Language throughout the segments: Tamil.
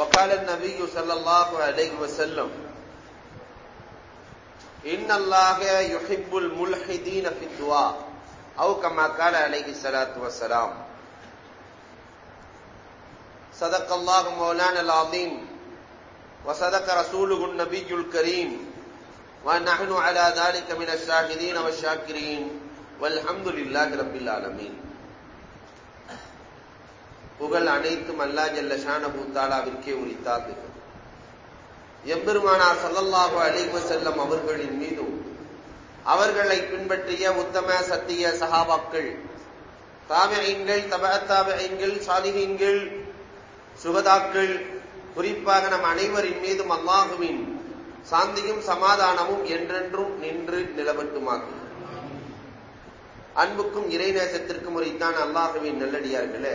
وقال النبي صلى الله عليه وسلم، إن الله يحب الملحدين في الدعاء، أو كما قال عليه الصلاة والسلام. صدق الله مولانا العظيم، وصدق رسوله النبي الكريم، ونحن على ذلك من الشاهدين والشاكرين. والحمد لله رب العالمين. புகழ் அனைத்தும் அல்லா ஜல்ல ஷானபு தாலாவிற்கே உரித்தாது எம்பெருமானார் சல்லல்லாஹு அலைஹி செல்லும் அவர்களின் மீதும் அவர்களை பின்பற்றிய உத்தம சத்திய சகாபாக்கள் தாபியங்கள் தப தாபியங்கள் சாலிகீன்கள் சுகதாக்கள் குறிப்பாக நம் அனைவரின் மீதும் அல்லாஹுவின் சாந்தியும் சமாதானமும் என்றென்றும் நின்று நிலவட்டுமாகும் அன்புக்கும் இறைநேசத்திற்கும் உரித்தான் அல்லாஹுவின் நல்லடியார்களே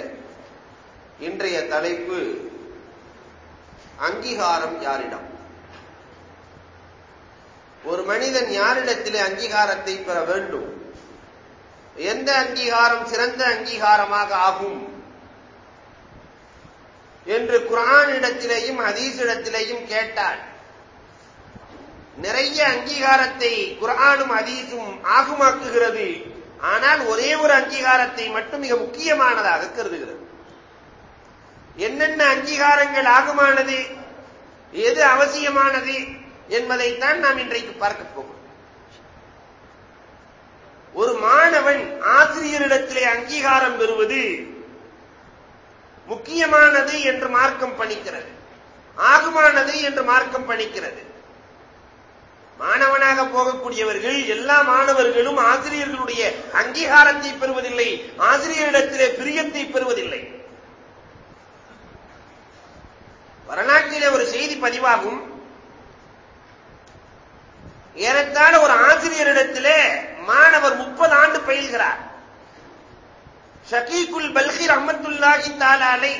இன்றைய தலைப்பு அங்கீகாரம் யாரிடம்? ஒரு மனிதன் யாரிடத்திலே அங்கீகாரத்தை பெற வேண்டும்? எந்த அங்கீகாரம் சிறந்த அங்கீகாரமாக ஆகும்? என்று குரானிடத்திலேயும் ஹதீஸிடத்திலேயும் கேட்டார் நிறைய அங்கீகாரத்தை குரானும் ஹதீஸும் ஆகுமாக்குகிறது. ஆனால் ஒரே ஒரு அங்கீகாரத்தை மட்டும் மிக முக்கியமானதாக கருதுகிறது. என்னென்ன அங்கீகாரங்கள் ஆகுமானது? எது அவசியமானது? என்பதைத்தான் நாம் இன்றைக்கு பார்க்க போகிறோம். ஒரு மாணவன் ஆசிரியரிடத்திலே அங்கீகாரம் பெறுவது முக்கியமானது என்று மார்க்கம் பணிக்கிறது. ஆகுமானது என்று மார்க்கம் பணிக்கிறது. மாணவனாக போகக்கூடியவர்கள் எல்லா மாணவர்களும் ஆசிரியர்களுடைய அங்கீகாரத்தை பெறுவதில்லை ஆசிரியரிடத்திலே பிரியத்தை பெறுவதில்லை. வரலாற்றிலே ஒரு செய்தி பதிவாகும். ஏறத்தாழ ஒரு ஆசிரியரிடத்திலே மாணவர் முப்பது ஆண்டு பயில்கிறார். ஷகீகுல் பல்கீர் அஹமத்துல்லாஹி தாலாலை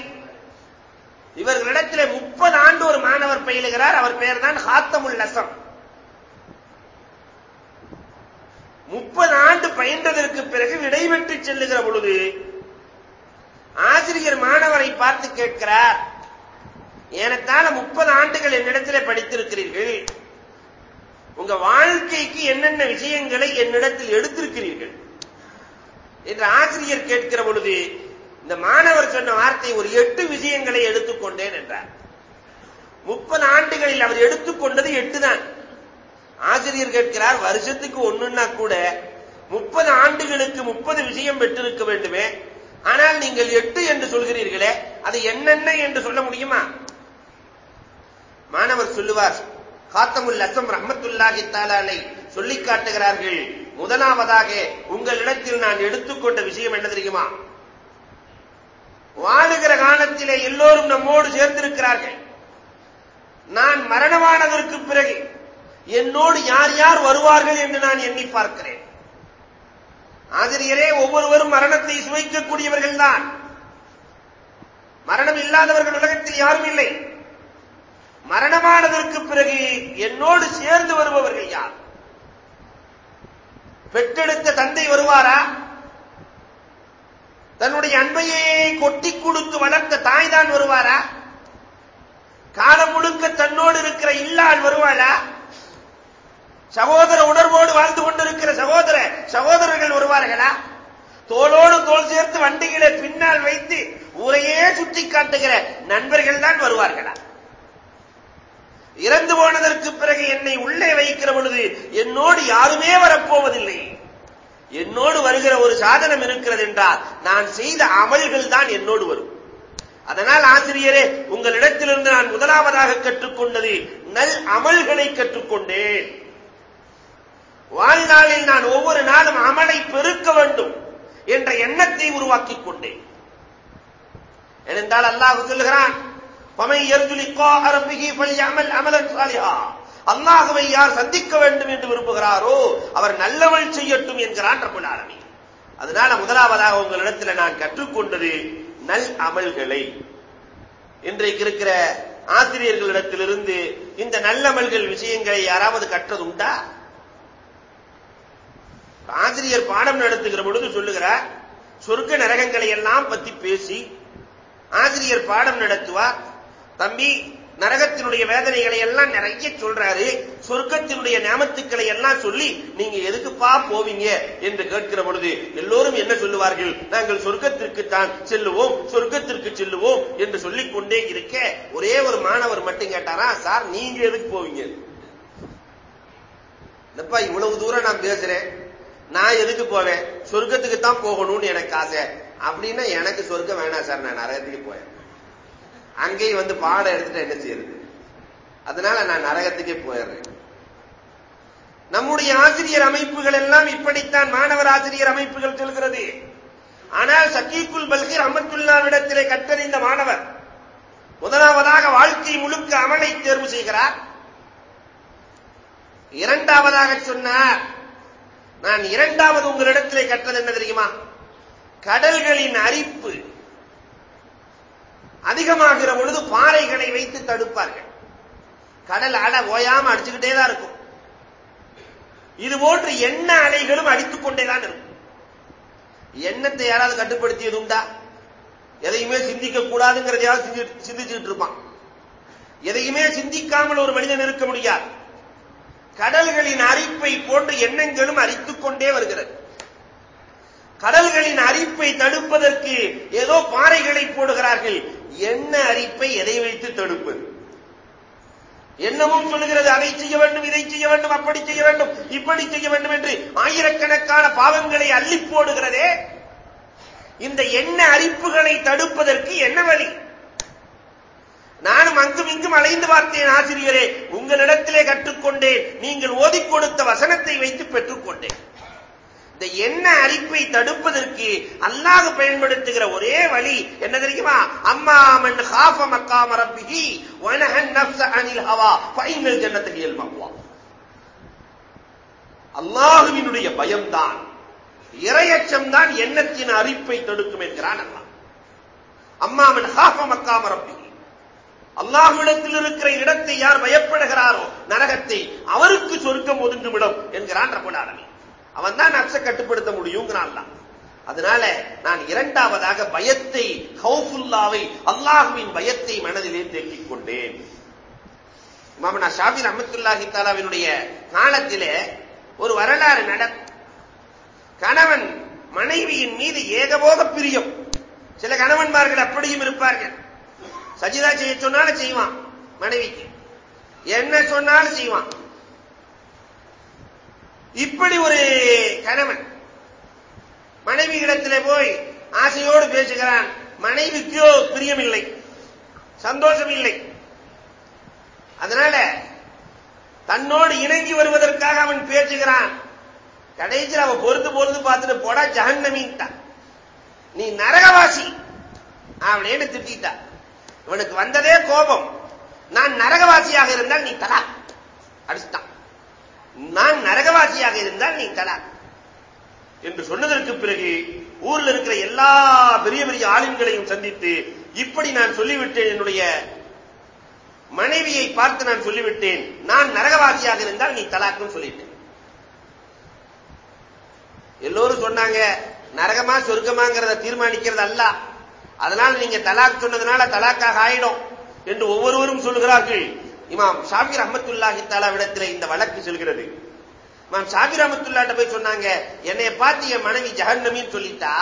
இவர்களிடத்திலே முப்பது ஆண்டு ஒரு மாணவர் பயிலுகிறார். அவர் பெயர் தான் ஹாத்தமுல் லசம் முப்பது ஆண்டு பயின்றதற்கு பிறகு விடைபெற்று செல்லுகிற பொழுது ஆசிரியர் மாணவரை பார்த்து கேட்கிறார். ஏனத்தால முப்பது ஆண்டுகள் என்னிடத்திலே படித்திருக்கிறீர்கள். உங்க வாழ்க்கைக்கு என்னென்ன விஷயங்களை என்னிடத்தில் எடுத்திருக்கிறீர்கள்? என்று ஆசிரியர் கேட்கிற பொழுது இந்த மாணவர் சொன்ன வார்த்தை ஒரு எட்டு விஷயங்களை எடுத்துக்கொண்டேன் என்றார். முப்பது ஆண்டுகளில் அவர் எடுத்துக்கொண்டது எட்டு தான். ஆசிரியர் கேட்கிறார் வருஷத்துக்கு ஒண்ணுன்னா கூட முப்பது ஆண்டுகளுக்கு முப்பது விஷயம் பெற்றிருக்க வேண்டுமே. ஆனால் நீங்கள் எட்டு என்று சொல்கிறீர்களே அது என்னென்ன என்று சொல்ல முடியுமா? மாணவர் சொல்லுவார் காத்தமுல் அசம் ரஹமத்துல்லாஹி தாலாலை சொல்லி காட்டுகிறார்கள். முதலாவதாக உங்களிடத்தில் நான் எடுத்துக்கொண்ட விஷயம் என்ன தெரியுமா? வாழுகிற காலத்திலே எல்லோரும் நம்மோடு சேர்ந்திருக்கிறார்கள். நான் மரணமானதற்கு பிறகு என்னோடு யார் யார் வருவார்கள் என்று நான் எண்ணி பார்க்கிறேன். ஆசிரியரே ஒவ்வொருவரும் மரணத்தை சுவைக்கக்கூடியவர்கள் தான் மரணம் இல்லாதவர்கள் உலகத்தில் யாரும் இல்லை. மரணமானதற்கு பிறகு என்னோடு சேர்ந்து வருபவர்கள் யார்? பெற்றெடுத்த தந்தை வருவாரா? தன்னுடைய அன்பையே கொட்டி கொடுத்து வளர்த்த தாய் தான் வருவாரா? காலம் முழுக்க தன்னோடு இருக்கிற இல்லாள் வருவாளா? சகோதர உணர்வோடு வாழ்ந்து கொண்டிருக்கிற சகோதர சகோதரர்கள் வருவார்களா? தோளோடு தோல் சேர்த்து வண்டிகளை பின்னால் வைத்து ஊரையே சுட்டி காட்டுகிற நண்பர்கள் தான் வருவார்களா? இறந்து போனதற்கு பிறகு என்னை உள்ளே வைக்கிற பொழுது என்னோடு யாருமே வரப்போவதில்லை. என்னோடு வருகிற ஒரு சாதனம் இருக்கிறது என்றால் நான் செய்த அமல்கள் தான் என்னோடு வரும். அதனால் ஆசிரியரே உங்களிடத்திலிருந்து நான் முதலாவதாக கற்றுக்கொண்டது நல் அமல்களை கற்றுக்கொண்டேன். வாழ்நாளில் நான் ஒவ்வொரு நாளும் அமலை பெருக்க வேண்டும் என்ற எண்ணத்தை உருவாக்கிக் கொண்டேன். ஏனென்றால் அல்லாஹ் சொல்லுகிறான் பமை அல்லாஹுவை யார் சந்திக்க வேண்டும் என்று விரும்புகிறாரோ அவர் நல்லவள் செய்யட்டும் என்கிறான் ரபுல் ஆலமீன் அதனால முதலாவதாக உங்களிடத்தில் நான் கற்றுக்கொண்டது நல் அமல்களை. இன்றைக்கு இருக்கிற ஆசிரியர்களிடத்திலிருந்து இந்த நல்லமல்கள் விஷயங்களை யாராவது கற்றது உண்டா ஆசிரியர் பாடம் நடத்துகிற பொழுது சொல்லுகிறார் சொர்க்க நரகங்களை எல்லாம் பத்தி பேசி ஆசிரியர் பாடம் நடத்துவார் தம்பி நரகத்தினுடைய வேதனைகளை எல்லாம் நிறைய சொல்றாரு. சொர்க்கத்தினுடைய நியமத்துக்களை எல்லாம் சொல்லி நீங்க எதுக்குப்பா போவீங்க? என்று கேட்கிற பொழுது எல்லோரும் என்ன சொல்லுவார்கள்? நாங்கள் சொர்க்கத்திற்கு தான் செல்லுவோம் சொர்க்கத்திற்கு செல்லுவோம் என்று சொல்லிக் கொண்டே இருக்க ஒரே ஒரு மாணவர் மட்டும் கேட்டாரா சார் நீங்க எதுக்கு போவீங்க? என்னப்பா இவ்வளவு தூரம் நான் பேசுறேன். நான் எதுக்கு போவேன்? சொர்க்கத்துக்கு தான் போகணும்னு எனக்கு ஆசை. அப்படின்னா எனக்கு சொர்க்கம் வேணாம் சார். நான் நரகத்துக்கு போயேன் அங்கேயும் வந்து பாடம் எடுத்துட்டு என்ன செய்யறது? அதனால நான் நரகத்துக்கே போயிடுறேன். நம்முடைய ஆசிரியர் அமைப்புகள் எல்லாம் இப்படித்தான் மாணவர் ஆசிரியர் அமைப்புகள் சொல்கிறது. ஆனால் சக்கீக்குல் பல்கீர் அமத்துல்லாவிடத்திலே கற்றறிந்த மாணவர் முதலாவதாக வாழ்க்கை முழுக்க அமலை தேர்வு செய்கிறார். இரண்டாவதாக சொன்னார் நான் இரண்டாவது உங்களிடத்திலே கற்றது என்ன தெரியுமா? கடல்களின் அரிப்பு. அதிகமாகிற பொழுது பாறைகளை வைத்து தடுப்பார்கள். கடல் அலை ஓயாம அடிச்சுக்கிட்டே தான் இருக்கும். இது போன்று எண்ண அலைகளும் அடித்துக் கொண்டேதான் இருக்கும். எண்ணத்தை யாராவது கட்டுப்படுத்தியது உண்டா? எதையுமே சிந்திக்க கூடாதுங்கிறதையாவது சிந்திச்சுட்டு இருப்பான். எதையுமே சிந்திக்காமல் ஒரு மனிதன் இருக்க முடியாது. கடல்களின் அரிப்பை போன்று எண்ணங்களும் அரித்துக் கொண்டே வருகிறது. கடல்களின் அரிப்பை தடுப்பதற்கு ஏதோ பாறைகளை போடுகிறார்கள். என்ன அரிப்பை எதை வைத்து தடுப்பது? என்னமும் சொல்லுகிறது அதை செய்ய வேண்டும் இதை செய்ய வேண்டும் அப்படி செய்ய வேண்டும் இப்படி செய்ய வேண்டும் என்று ஆயிரக்கணக்கான பாவங்களை அள்ளி போடுகிறதே. இந்த எண்ண அரிப்புகளை தடுப்பதற்கு என்ன வழி? நானும் அங்கும் இங்கும் அலைந்து பார்த்தேன் ஆசிரியரே உங்களிடத்திலே கற்றுக்கொண்டேன் நீங்கள் ஓதிக் கொடுத்த வசனத்தை வைத்து பெற்றுக்கொண்டேன். இந்த எண்ண அரிப்பை தடுப்பதற்கு அல்லாஹ் பயன்படுத்துகிற ஒரே வழி என்ன தெரியுமா? அம்மா மன் ஹாஃப மக்காம ரப்பிஹி வனஹன் நஃப்ஸ அனில் ஹவா ஃபைனல் ஜன்னத்தில் ஹியல் அல்லாஹுவினுடைய பயம்தான் இரையச்சம் தான் எண்ணத்தின் அரிப்பை தடுக்கும் என்கிறான் அல்லாஹ். அம்மா மன் ஹாஃப மக்காம ரப்பிஹி. அல்லாஹ்விடத்தில் இருக்கிற இடத்தை யார் பயப்படுகிறாரோ நரகத்தை அவருக்கு சொர்க்கம் இடம் என்கிறான் ரப்பல் ஆலமீன். அவன் தான் நப்ச கட்டுப்படுத்த முடியுங்கிறான் அதனால நான் இரண்டாவதாக பயத்தை ஹவுஃபுல்லாவை அல்லாஹுவின் பயத்தை மனதிலே தேக்கிக் கொண்டேன் மாமனா ஷாபிர் அஹமத்துல்லாஹி தாலாவினுடைய காலத்திலே ஒரு வரலாறு நட கணவன் மனைவியின் மீது ஏகபோக பிரியம். சில கணவன்மார்கள் அப்படியும் இருப்பார்கள். சஜிதா செய்ய சொன்னாலும் செய்வான் மனைவிக்கு. என்ன சொன்னாலும் செய்வான். இப்படி ஒரு கணவன் மனைவி இடத்திலே போய் ஆசையோடு பேசுகிறான் மனைவிக்கோ பிரியமில்லை சந்தோஷம் இல்லை அதனால தன்னோடு இணங்கி வருவதற்காக அவன் பேசுகிறான். கடைசியில் அவன் பொறுத்து பொறுத்து பார்த்துட்டு போடா ஜஹன்னமின்ட்டான். நீ நரகவாசி. அவனேன்னு திட்டான் இவனுக்கு வந்ததே கோபம். நான் நரகவாசியாக இருந்தால் நீ தலா. அடிச்சுட்டான். நான் நரகவாசியாக இருந்தால் நீ தலா. என்று சொன்னதற்கு பிறகு ஊர்ல இருக்கிற எல்லா பெரிய பெரிய ஆளுங்களையும் சந்தித்து இப்படி நான் சொல்லிவிட்டேன் என்னுடைய மனைவியை பார்த்து நான் சொல்லிவிட்டேன். நான் நரகவாசியாக இருந்தால் நீ தலாக்குன்னு சொல்லிட்டேன். எல்லோரும் சொன்னாங்க நரகமா சொர்க்கமாங்கிறத தீர்மானிக்கிறது அல்ல. அதனால் நீங்க தலாக் சொன்னதுனால தலாக்காக ஆயிடும் என்று ஒவ்வொருவரும் சொல்கிறார்கள். இமாம் ஷாபி ரஹமத்துல்லாஹி தாலா விடத்தில் இந்த வழக்கு செல்கிறது. இமாம் ஷாபி ரஹமத்துல்லாட்ட போய் சொன்னாங்க என்னை பார்த்து என் மனைவி ஜஹன்னமின்னு சொல்லிட்டா?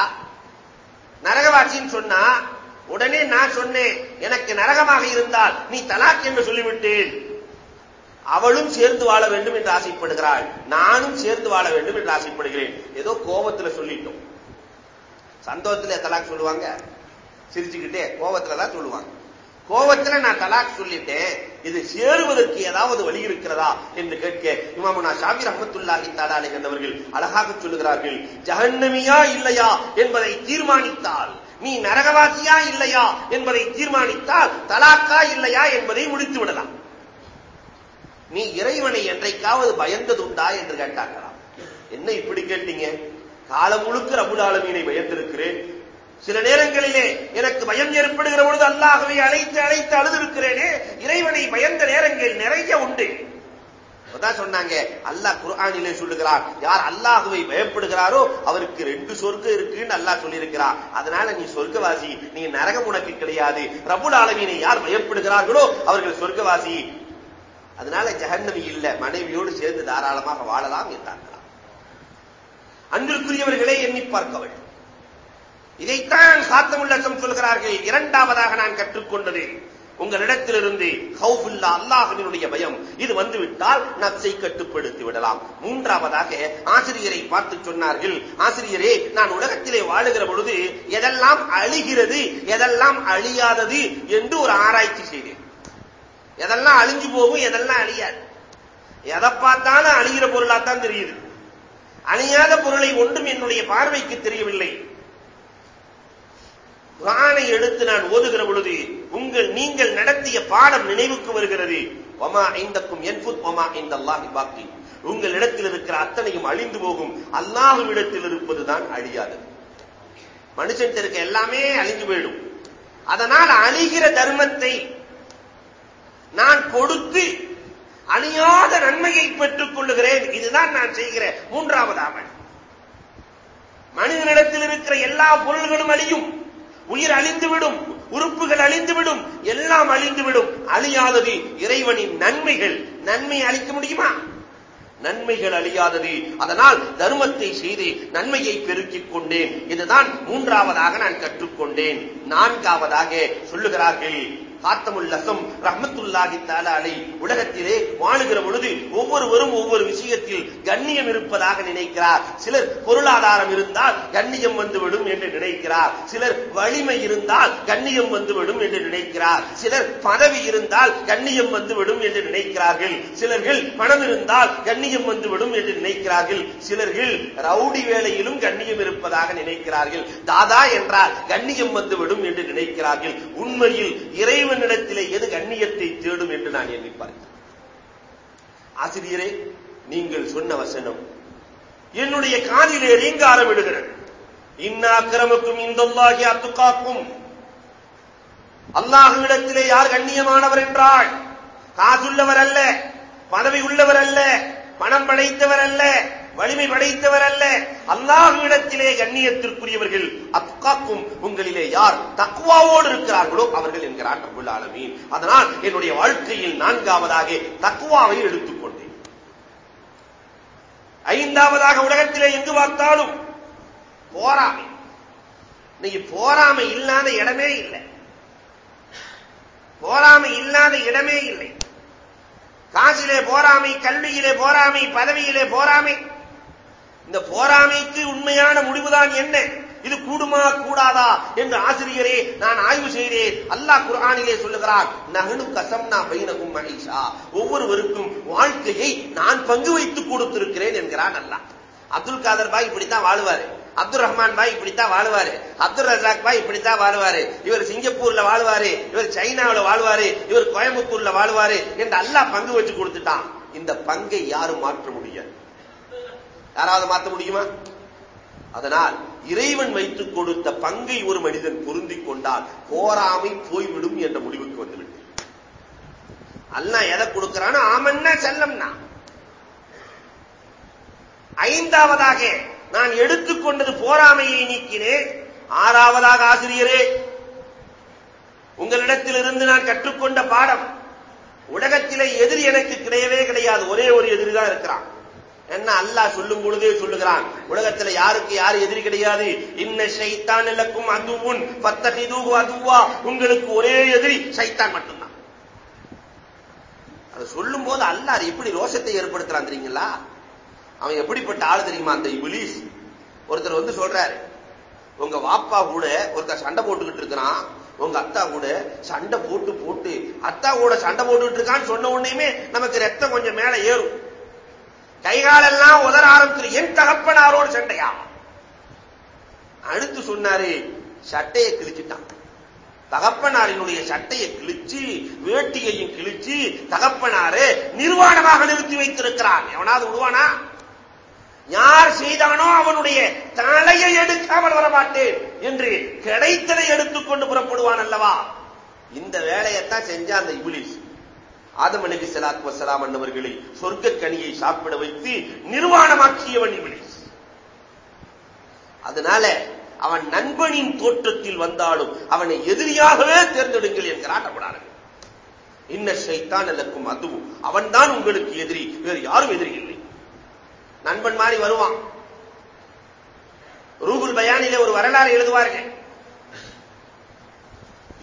நரகவாசின்னு சொன்னா உடனே நான் சொன்னேன் எனக்கு நரகமாக இருந்தால் நீ தலாக் என்று சொல்லிவிட்டேன். அவளும் சேர்ந்து வாழ வேண்டும் என்று ஆசைப்படுகிறாள். நானும் சேர்ந்து வாழ வேண்டும் என்று ஆசைப்படுகிறேன். ஏதோ கோபத்துல சொல்லிட்டோம். சந்தோஷத்துல தலாக் சொல்லுவாங்க. சிரிச்சுக்கிட்டே கோபத்துல தான் சொல்லுவாங்க. கோவத்துல நான் தலாக் சொல்லிட்டேன். இது சேருவதற்கு ஏதாவது வழி இருக்கிறதா என்று கேட்க இமாமனா ஷாபி அஹமத்துல்லாஹி தாலாலை கண்டவர்கள் அழகாக சொல்லுகிறார்கள் ஜஹன்னமியா இல்லையா? என்பதை தீர்மானித்தால் நீ நரகவாசியா இல்லையா? என்பதை தீர்மானித்தால் தலாக்கா இல்லையா? என்பதை முடித்து விடலாம். நீ இறைவனை என்றைக்காவது பயந்ததுண்டா என்று கேட்டாங்களாம் என்ன இப்படி கேட்டீங்க? காலம் முழுக்க ரபுல் ஆலமீனை பயந்திருக்கிறேன். சில நேரங்களிலே எனக்கு பயம் ஏற்படுகிற பொழுது அல்லாகவே அழைத்து அழைத்து அழுதிருக்கிறேனே இறைவனை பயந்த நேரங்கள் நிறைய உண்டு. அதான் சொன்னாங்க. அல்லாஹ் குர்ஆனிலே சொல்லுகிறார் யார் அல்லாஹுவை பயப்படுகிறாரோ அவருக்கு ரெண்டு சொர்க்கம் இருக்குன்னு அல்லாஹ் சொல்லியிருக்கிறார் அதனால நீ சொர்க்கவாசி நீ நரகம் உனக்கு கிடையாது. ரபுல் ஆலமீனை யார் பயப்படுகிறார்களோ அவர்கள் சொர்க்கவாசி. அதனால ஜஹன்னமி இல்ல மனைவியோடு சேர்ந்து தாராளமாக வாழலாம் என்றார்களாம் அன்பிற்குரியவர்களை எண்ணி பார்க்க வேண்டும் இதைத்தான் சாத்தமுல்லசம் சொல்கிறார்கள். இரண்டாவதாக நான் கற்றுக்கொண்டது உங்களிடத்திலிருந்து ஹவுஃபுல்லா அல்லாஹினுடைய பயம். இது வந்துவிட்டால் நப்சை கட்டுப்படுத்தி விடலாம். மூன்றாவதாக ஆசிரியரை பார்த்து சொன்னார்கள் ஆசிரியரே நான் உலகத்திலே வாழுகிற பொழுது எதெல்லாம் அழிகிறது எதெல்லாம் அழியாதது என்று ஒரு ஆராய்ச்சி செய்தேன். எதெல்லாம் அழிஞ்சு போகும் எதெல்லாம் அழியாது. எதை பார்த்தாலும் அழிகிற பொருளாத்தான் தெரியுது. அழியாத பொருளை ஒன்றும் என்னுடைய பார்வைக்கு தெரியவில்லை. குரானை எடுத்து நான் ஓதுகிற பொழுது உங்கள் நீங்கள் நடத்திய பாடம் நினைவுக்கு வருகிறது. ஒமா ஐந்தக்கும் என்புத் ஒமா இந்த அல்லாஹி பாக்கி. உங்கள் இடத்தில் இருக்கிற அத்தனையும் அழிந்து போகும். அல்லாஹுவிடத்தில் இருப்பதுதான் அழியாதது மனுஷன் இருக்க எல்லாமே அழிஞ்சு போயிடும். அதனால் அழிகிற தர்மத்தை நான் கொடுத்து அழியாத நன்மையை பெற்றுக் கொள்ளுகிறேன். இதுதான் நான் செய்கிற மூன்றாவது அவன் மனிதனிடத்தில் இருக்கிற எல்லா பொருள்களும் அழியும். உயிர் அழிந்துவிடும் உறுப்புகள் அழிந்துவிடும் எல்லாம் அழிந்துவிடும். அழியாதது இறைவனின் நன்மைகள். நன்மை அழிக்க முடியுமா? நன்மைகள் அழியாதது. அதனால் தர்மத்தை செய்து நன்மையை பெருக்கிக் கொண்டேன். இதுதான் மூன்றாவதாக நான் கற்றுக்கொண்டேன். நான்காவதாக சொல்லுகிறார்கள். காத்தமுல் லசம் ரஹமத்துல்லாஹி தாலாலை உலகத்திலே வாழுகிற பொழுது ஒவ்வொருவரும் ஒவ்வொரு விஷயத்தில் கண்ணியம் இருப்பதாக நினைக்கிறார். சிலர் பொருளாதாரம் இருந்தால் கண்ணியம் வந்துவிடும் என்று நினைக்கிறார். சிலர் வலிமை இருந்தால் கண்ணியம் வந்துவிடும் என்று நினைக்கிறார். சிலர் பதவி இருந்தால் கண்ணியம் வந்துவிடும் என்று நினைக்கிறார்கள். சிலர்கள் பணம் இருந்தால் கண்ணியம் வந்துவிடும் என்று நினைக்கிறார்கள். சிலர்கள் ரவுடி வேலையிலும் கண்ணியம் இருப்பதாக நினைக்கிறார்கள். தாதா என்றால் கண்ணியம் வந்துவிடும் என்று நினைக்கிறார்கள். உண்மையில் இறைவன் இறைவனிடத்திலே எது கண்ணியத்தை தேடும் என்று நான் எண்ணி பார்க்கிறேன். ஆசிரியரே நீங்கள் சொன்ன வசனம் என்னுடைய காதிலே ரீங்காரம் விடுகிறது இன்னாக்கிரமக்கும் இந்தொல்லாகி அத்துக்காக்கும். அல்லாஹுவிடத்திலே யார் கண்ணியமானவர் என்றால் காசுள்ளவர் அல்ல பதவி உள்ளவர் அல்ல பணம் படைத்தவர் அல்ல வலிமை படைத்தவர் அல்ல அல்லாஹுவிடத்திலே கண்ணியத்திற்குரியவர்கள் அக்காக்கும் உங்களிலே யார் தக்குவாவோடு இருக்கிறார்களோ அவர்கள் என்கிறார் ரபுல் ஆலமீன். அதனால் என்னுடைய வாழ்க்கையில் நான்காவதாக தக்குவாவை எடுத்துக்கொண்டேன். ஐந்தாவதாக உலகத்திலே எங்கு பார்த்தாலும் போராமை. இன்னைக்கு போராமை இல்லாத இடமே இல்லை. போராமை இல்லாத இடமே இல்லை. காசிலே போராமை கல்வியிலே போராமை பதவியிலே போராமை. இந்த போராமைக்கு உண்மையான முடிவுதான் என்ன? இது கூடுமா கூடாதா? என்று ஆசிரியரே நான் ஆய்வு செய்தேன். அல்லாஹ் குர்ஆனிலே சொல்லுகிறார் நகனு கசம்னா பைனகும் மகிஷா ஒவ்வொருவருக்கும் வாழ்க்கையை நான் பங்கு வைத்து கொடுத்திருக்கிறேன் என்கிறான் அல்லாஹ். அப்துல் காதர் பாய் இப்படித்தான் வாழுவாரு. அப்துல் ரஹ்மான் பாய் இப்படித்தான் வாழ்வாரு. அப்துல் ரஜாக் பாய் இப்படித்தான் வாழ்வாரு. இவர் சிங்கப்பூர்ல வாழ்வாரு. இவர் சைனாவில் வாழ்வாரு. இவர் கோயம்புத்தூர்ல வாழ்வாரு. என்று அல்லாஹ் பங்கு வச்சு கொடுத்துட்டான். இந்த பங்கை யாரும் மாற்ற முடியும் யாராவது மாற்ற முடியுமா? அதனால் இறைவன் வைத்துக் கொடுத்த பங்கை ஒரு மனிதன் பொருந்திக் கொண்டால் போராமை போய்விடும் என்ற முடிவுக்கு வந்துவிட்டு அல்ல எதை கொடுக்கிறானோ ஆமன்னா செல்லம்னா. ஐந்தாவதாக நான் எடுத்துக்கொண்டது போராமையை நீக்கினேன். ஆறாவதாக ஆசிரியரே உங்களிடத்தில் இருந்து நான் கற்றுக்கொண்ட பாடம் உலகத்திலே எதிரி எனக்கு கிடையவே கிடையாது. ஒரே ஒரு எதிரிதான் இருக்கிறான். என்ன அல்லாஹ் சொல்லும் பொழுதே சொல்லுகிறான். உலகத்துல யாருக்கு யாரு எதிரி கிடையாது? இன்ன சைத்தான் இலக்கும் அதுவும் பத்தகிதூகு அதுவா. உங்களுக்கு ஒரே எதிரி சைத்தான் மட்டும்தான். அதை சொல்லும் போது அல்லாஹ் எப்படி ரோஷத்தை ஏற்படுத்துறான் தெரியுங்களா? அவன் எப்படிப்பட்ட ஆள் தெரியுமா? அந்த இபிலிஸ். ஒருத்தர் வந்து சொல்றாரு உங்க வாப்பா கூட ஒருத்தர் சண்டை போட்டுக்கிட்டு இருக்கிறான். உங்க அத்தா கூட சண்டை போட்டு போட்டு அத்தா கூட சண்டை போட்டுக்கிட்டு இருக்கான்னு சொன்ன உடனேயுமே நமக்கு ரத்தம் கொஞ்சம் மேல ஏறும். கைகாலெல்லாம் உதர ஆரம்பிச்சு என் தகப்பனாரோடு சண்டையா? அடுத்து சொன்னாரு சட்டையை கிழிச்சுட்டான். தகப்பனாரினுடைய சட்டையை கிழிச்சு வேட்டியையும் கிழிச்சு தகப்பனாரு நிர்வாணமாக நிறுத்தி வைத்திருக்கிறான். எவனாவது விடுவானா யார் செய்தானோ அவனுடைய தலையை எடுக்காமல் வரமாட்டேன் என்று கிடைத்ததை எடுத்துக்கொண்டு புறப்படுவான் அல்லவா? இந்த வேலையைத்தான் செஞ்சா அந்த இபிலிஸ். ஆதம் அலி சலாத் வசலாம் அண்ணவர்களை சொர்க்க கனியை சாப்பிட வைத்து நிர்வாணமாக்கியவன் இபிலிஸ். அதனால அவன் நண்பனின் தோற்றத்தில் வந்தாலும் அவனை எதிரியாகவே தேர்ந்தெடுங்கள் என்கிறான் நம்மளான இன்ன சைத்தான் அல்லக்கும் அதுவும். அவன்தான் உங்களுக்கு எதிரி வேறு யாரும் எதிரி இல்லை. நண்பன் மாதிரி வருவான். ரூபுல் பயானிலே ஒரு வரலாறு எழுதுவார்கள்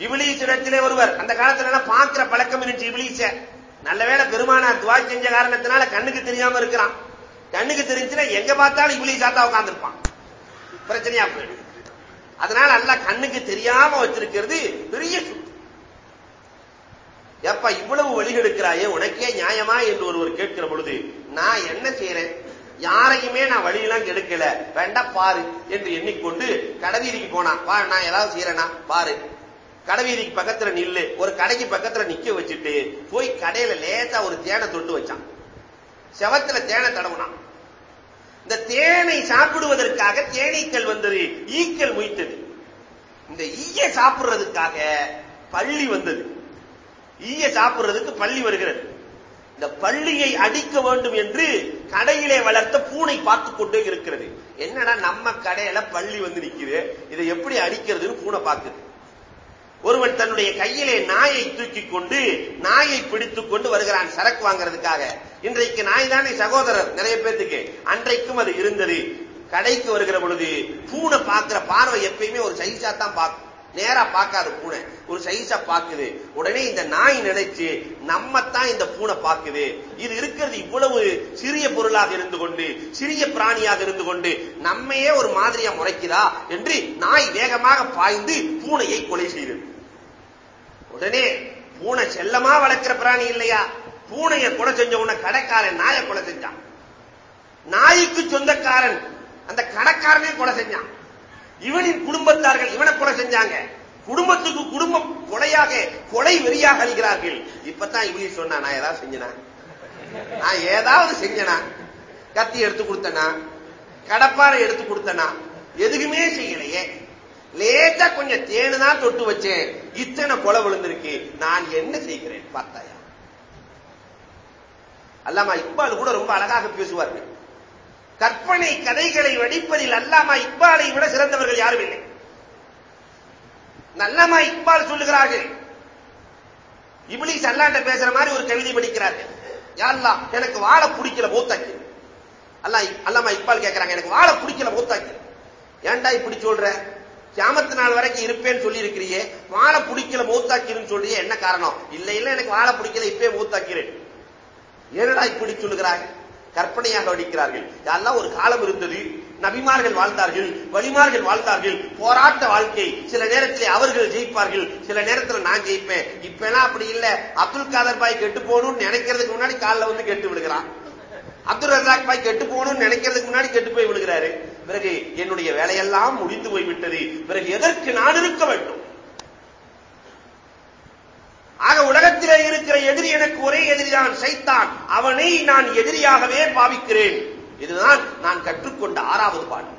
இபிலீஸ் ஒருவர் அந்த காலத்துல பாக்குற பழக்கம் இருந்துச்சு இபிலீச நல்ல வேளை பெருமானார் துவா செஞ்ச காரணத்தினால கண்ணுக்கு தெரியாம இருக்கிறான். கண்ணுக்கு தெரிஞ்சுன்னா எங்க பார்த்தாலும் இபிலீஸா தான் உட்கார்ந்துருப்பான். பிரச்சனையா போயிடும். அதனால அல்ல கண்ணுக்கு தெரியாம வச்சிருக்கிறது பெரிய எப்ப இவ்வளவு வழிகெடுக்கிறாயே உனக்கே நியாயமா என்று ஒருவர் கேட்கிற பொழுது நான் என்ன செய்யறேன்? யாரையுமே நான் வழியெல்லாம் கெடுக்கல. வேண்டாம் பாரு என்று எண்ணிக்கொண்டு கடவீதிக்கு போனான். வா நான் ஏதாவது செய்யறேனா பாரு. கடைவீதிக்கு பக்கத்துல நில்லு ஒரு கடைக்கு பக்கத்துல நிக்க வச்சுட்டு போய் கடையில லேசா ஒரு தேனை தொட்டு வச்சான். செவத்துல தேனை தடவுனான். இந்த தேனை சாப்பிடுவதற்காக தேனீக்கள் வந்தது ஈக்கள் முய்த்தது. இந்த ஈய சாப்பிடுறதுக்காக பள்ளி வந்தது. ஈய சாப்பிடுறதுக்கு பள்ளி வருகிறது. இந்த பள்ளியை அடிக்க வேண்டும் என்று கடையிலே வளர்த்த பூனை பார்த்துக் கொண்டே இருக்கிறது. என்னடா நம்ம கடையில பள்ளி வந்து நிக்குது? இதை எப்படி அடிக்கிறதுன்னு பூனை பார்க்குது. ஒருவன் தன்னுடைய கையிலே நாயை தூக்கி கொண்டு நாயை பிடித்துக் கொண்டு வருகிறான் சரக்கு வாங்குறதுக்காக. இன்றைக்கு நாய் தானே சகோதரர் நிறைய பேர்த்துக்கு. அன்றைக்கும் அது இருந்தது. கடைக்கு வருகிற பொழுது பூனை பார்க்கிற பார்வை எப்பயுமே ஒரு சைஸா தான் பார்க்கும். நேரா பார்க்காது பூனை. ஒரு சைஸா பாக்குது உடனே இந்த நாய் நினைச்சு நம்மத்தான் இந்த பூனை பாக்குது இது இருக்கிறது இவ்வளவு சிறிய பொருளாக இருந்து கொண்டு சிறிய பிராணியாக இருந்து கொண்டு நம்மையே ஒரு மாதிரியா முறைக்குதா என்று நாய் வேகமாக பாய்ந்து பூனையை கொலை செய்தது உடனே பூனை செல்லமா வளர்க்கிற பிராணி இல்லையா? பூனையை கொலை செஞ்ச உடனே கடைக்காரன் நாயை கொலை செஞ்சான். நாய்க்கு சொந்தக்காரன் அந்த கடைக்காரனே கொலை செஞ்சான். இவனின் குடும்பத்தார்கள் இவனை கொலை செஞ்சாங்க. குடும்பத்துக்கு குடும்பம் கொலையாக கொலை வெறியாக அழிகிறார்கள். இப்பதான் இவனி சொன்னா நான் ஏதாவது செஞ்சனா? நான் ஏதாவது செஞ்சனா? கத்தி எடுத்து கொடுத்தனா? கடப்பாறை எடுத்து கொடுத்தனா? எதுக்குமே செய்யலையே. லேட்டா கொஞ்சம் தேனு தான் தொட்டு வச்சேன். இத்தனை கொலை விழுந்திருக்கு. நான் என்ன செய்கிறேன்? பார்த்தாயா? அல்லாமா இக்பால் கூட ரொம்ப அழகாக பேசுவார்கள். கற்பனை கதைகளை வடிப்பதில் அல்லாமா இக்பாலை விட சிறந்தவர்கள் யாரும் இல்லை. நல்லமா இக்பால் சொல்லுகிறார்கள். இபிலிஸ் அல்லாண்ட பேசுற மாதிரி ஒரு கவிதை படிக்கிறார்கள். யாருலா எனக்கு வாழ பிடிக்கல மூத்தாக்கி. அல்லா அல்லாமா இக்பால் கேட்கிறாங்க எனக்கு வாழ பிடிக்கல மூத்தாக்கி. ஏன்டா இப்படி சொல்ற? கியாமத்து நாள் வரைக்கும் இருப்பேன்னு சொல்லி இருக்கிறியே வாழை பிடிக்கல மூத்தாக்கிருன்னு சொல்றியே என்ன காரணம்? இல்ல இல்ல எனக்கு வாழ பிடிக்கல இப்பே மூத்தாக்கிறேன். ஏனடா இப்படி சொல்லுகிறாய்? கற்பனையாக வடிக்கிறார்கள் அதெல்லாம் ஒரு காலம் இருந்தது. நபிமார்கள் வாழ்ந்தார்கள் வழிமார்கள் வாழ்ந்தார்கள். போராட்ட வாழ்க்கை. சில நேரத்தில் அவர்கள் ஜெயிப்பார்கள். சில நேரத்தில் நான் ஜெயிப்பேன். இப்ப எல்லாம் அப்படி இல்ல. அப்துல் காதர் பாய் கெட்டு போகணும்னு நினைக்கிறதுக்கு முன்னாடி காலில் வந்து கெட்டு விடுகிறான் அப்துல் ரஜாக் பாய் கெட்டு போகணும்னு நினைக்கிறதுக்கு முன்னாடி கெட்டு போய் விடுகிறாரு பிறகு என்னுடைய வேலையெல்லாம் முடிந்து போய்விட்டது. பிறகு எதற்கு நான் இருக்க வேண்டும்? ஆக உலகத்திலே இருக்கிற எதிரி எனக்கு ஒரே எதிரிதான் சைத்தான். அவனை நான் எதிரியாகவே பாவிக்கிறேன். இதுதான் நான் கற்றுக்கொண்ட ஆறாவது பாடம்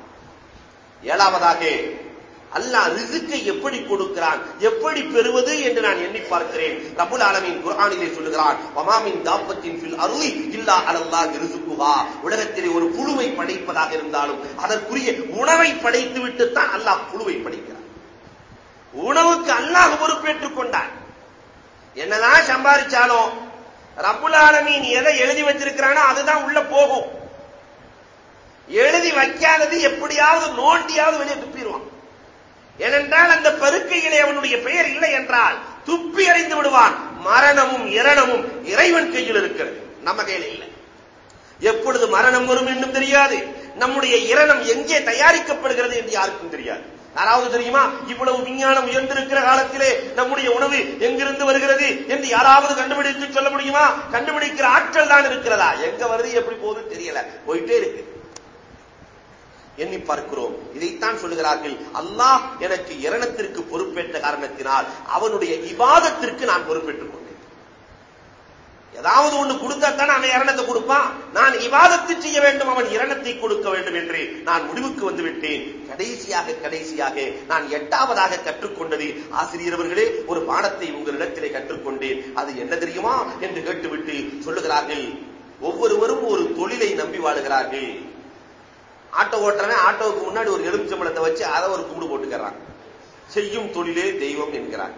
ஏழாவதாக அல்லாஹ் ரிசுக்கை எப்படி கொடுக்கிறான்? எப்படி பெறுவது என்று நான் எண்ணி பார்க்கிறேன். ரபுல் ஆலமின் குர்ஆனிலே சொல்லுகிறான் வமாமின் தாப்பத்தின் ஃபில் அருளி இல்லா அலல்லாஹ் ரிசுக்குஹா. உலகத்திலே ஒரு புழுவை படைப்பதாக இருந்தாலும் அதற்குரிய உணவை படைத்து விட்டு தான் அல்லாஹ் புழுவை படைக்கிறான். உணவுக்கு அல்லாஹ் பொறுப்பேற்றுக் கொண்டான். என்னதான் சம்பாதிச்சாலும் ரபுல் ஆலமீன் எதை எழுதி வச்சிருக்கிறானோ அதுதான் உள்ள போகும். எழுதி வைக்காதது எப்படியாவது நோண்டியாவது வெளியே துப்பிடுவான். ஏனென்றால் அந்த பருக்கையிலே அவனுடைய பெயர் இல்லை என்றால் துப்பி அறிந்து விடுவான். மரணமும் இரணமும் இறைவன் கையில் இருக்கிறது. நம்ம கையில் இல்லை. எப்பொழுது மரணம் வரும் என்றும் தெரியாது. நம்முடைய இரணம் எங்கே தயாரிக்கப்படுகிறது என்று யாருக்கும் தெரியாது. யாராவது தெரியுமா? இவ்வளவு விஞ்ஞானம் உயர்ந்திருக்கிற காலத்திலே நம்முடைய உணவு எங்கிருந்து வருகிறது என்று யாராவது கண்டுபிடித்து சொல்ல முடியுமா? கண்டுபிடிக்கிற ஆற்றல் தான் இருக்கிறதா? எங்க வருது எப்படி போகுது தெரியல. போயிட்டே இருக்கு. எண்ணி பார்க்கிறோம். இதைத்தான் சொல்லுகிறார்கள் அல்லாஹ் எனக்கு இரணத்திற்கு பொறுப்பேற்ற காரணத்தினால் அவனுடைய இவாதத்திற்கு நான் பொறுப்பேற்றுக் கொண்டேன். ஏதாவது ஒண்ணு கொடுத்தா அவன் இரணத்தை கொடுப்பான். நான் இவாதத்தை செய்ய வேண்டும் அவன் இரணத்தை கொடுக்க வேண்டும் என்று நான் முடிவுக்கு வந்து விட்டேன். கடைசியாக கடைசியாக நான் எட்டாவதாக கற்றுக்கொண்டது. ஆசிரியர் அவர்களே ஒரு பாடத்தை உங்களிடத்திலே கற்றுக்கொண்டேன். அது என்ன தெரியுமா? என்று கேட்டுவிட்டு சொல்லுகிறார்கள் ஒவ்வொருவரும் ஒரு தொழிலை நம்பி வாழுகிறார்கள். ஆட்டோ ஓட்டுறவன் ஆட்டோவுக்கு முன்னாடி ஒரு எலுமிச்சம்பளத்தை வச்சு அதை ஒரு கும்பிடு போட்டுக்கிறான். செய்யும் தொழிலே தெய்வம் என்கிறான்.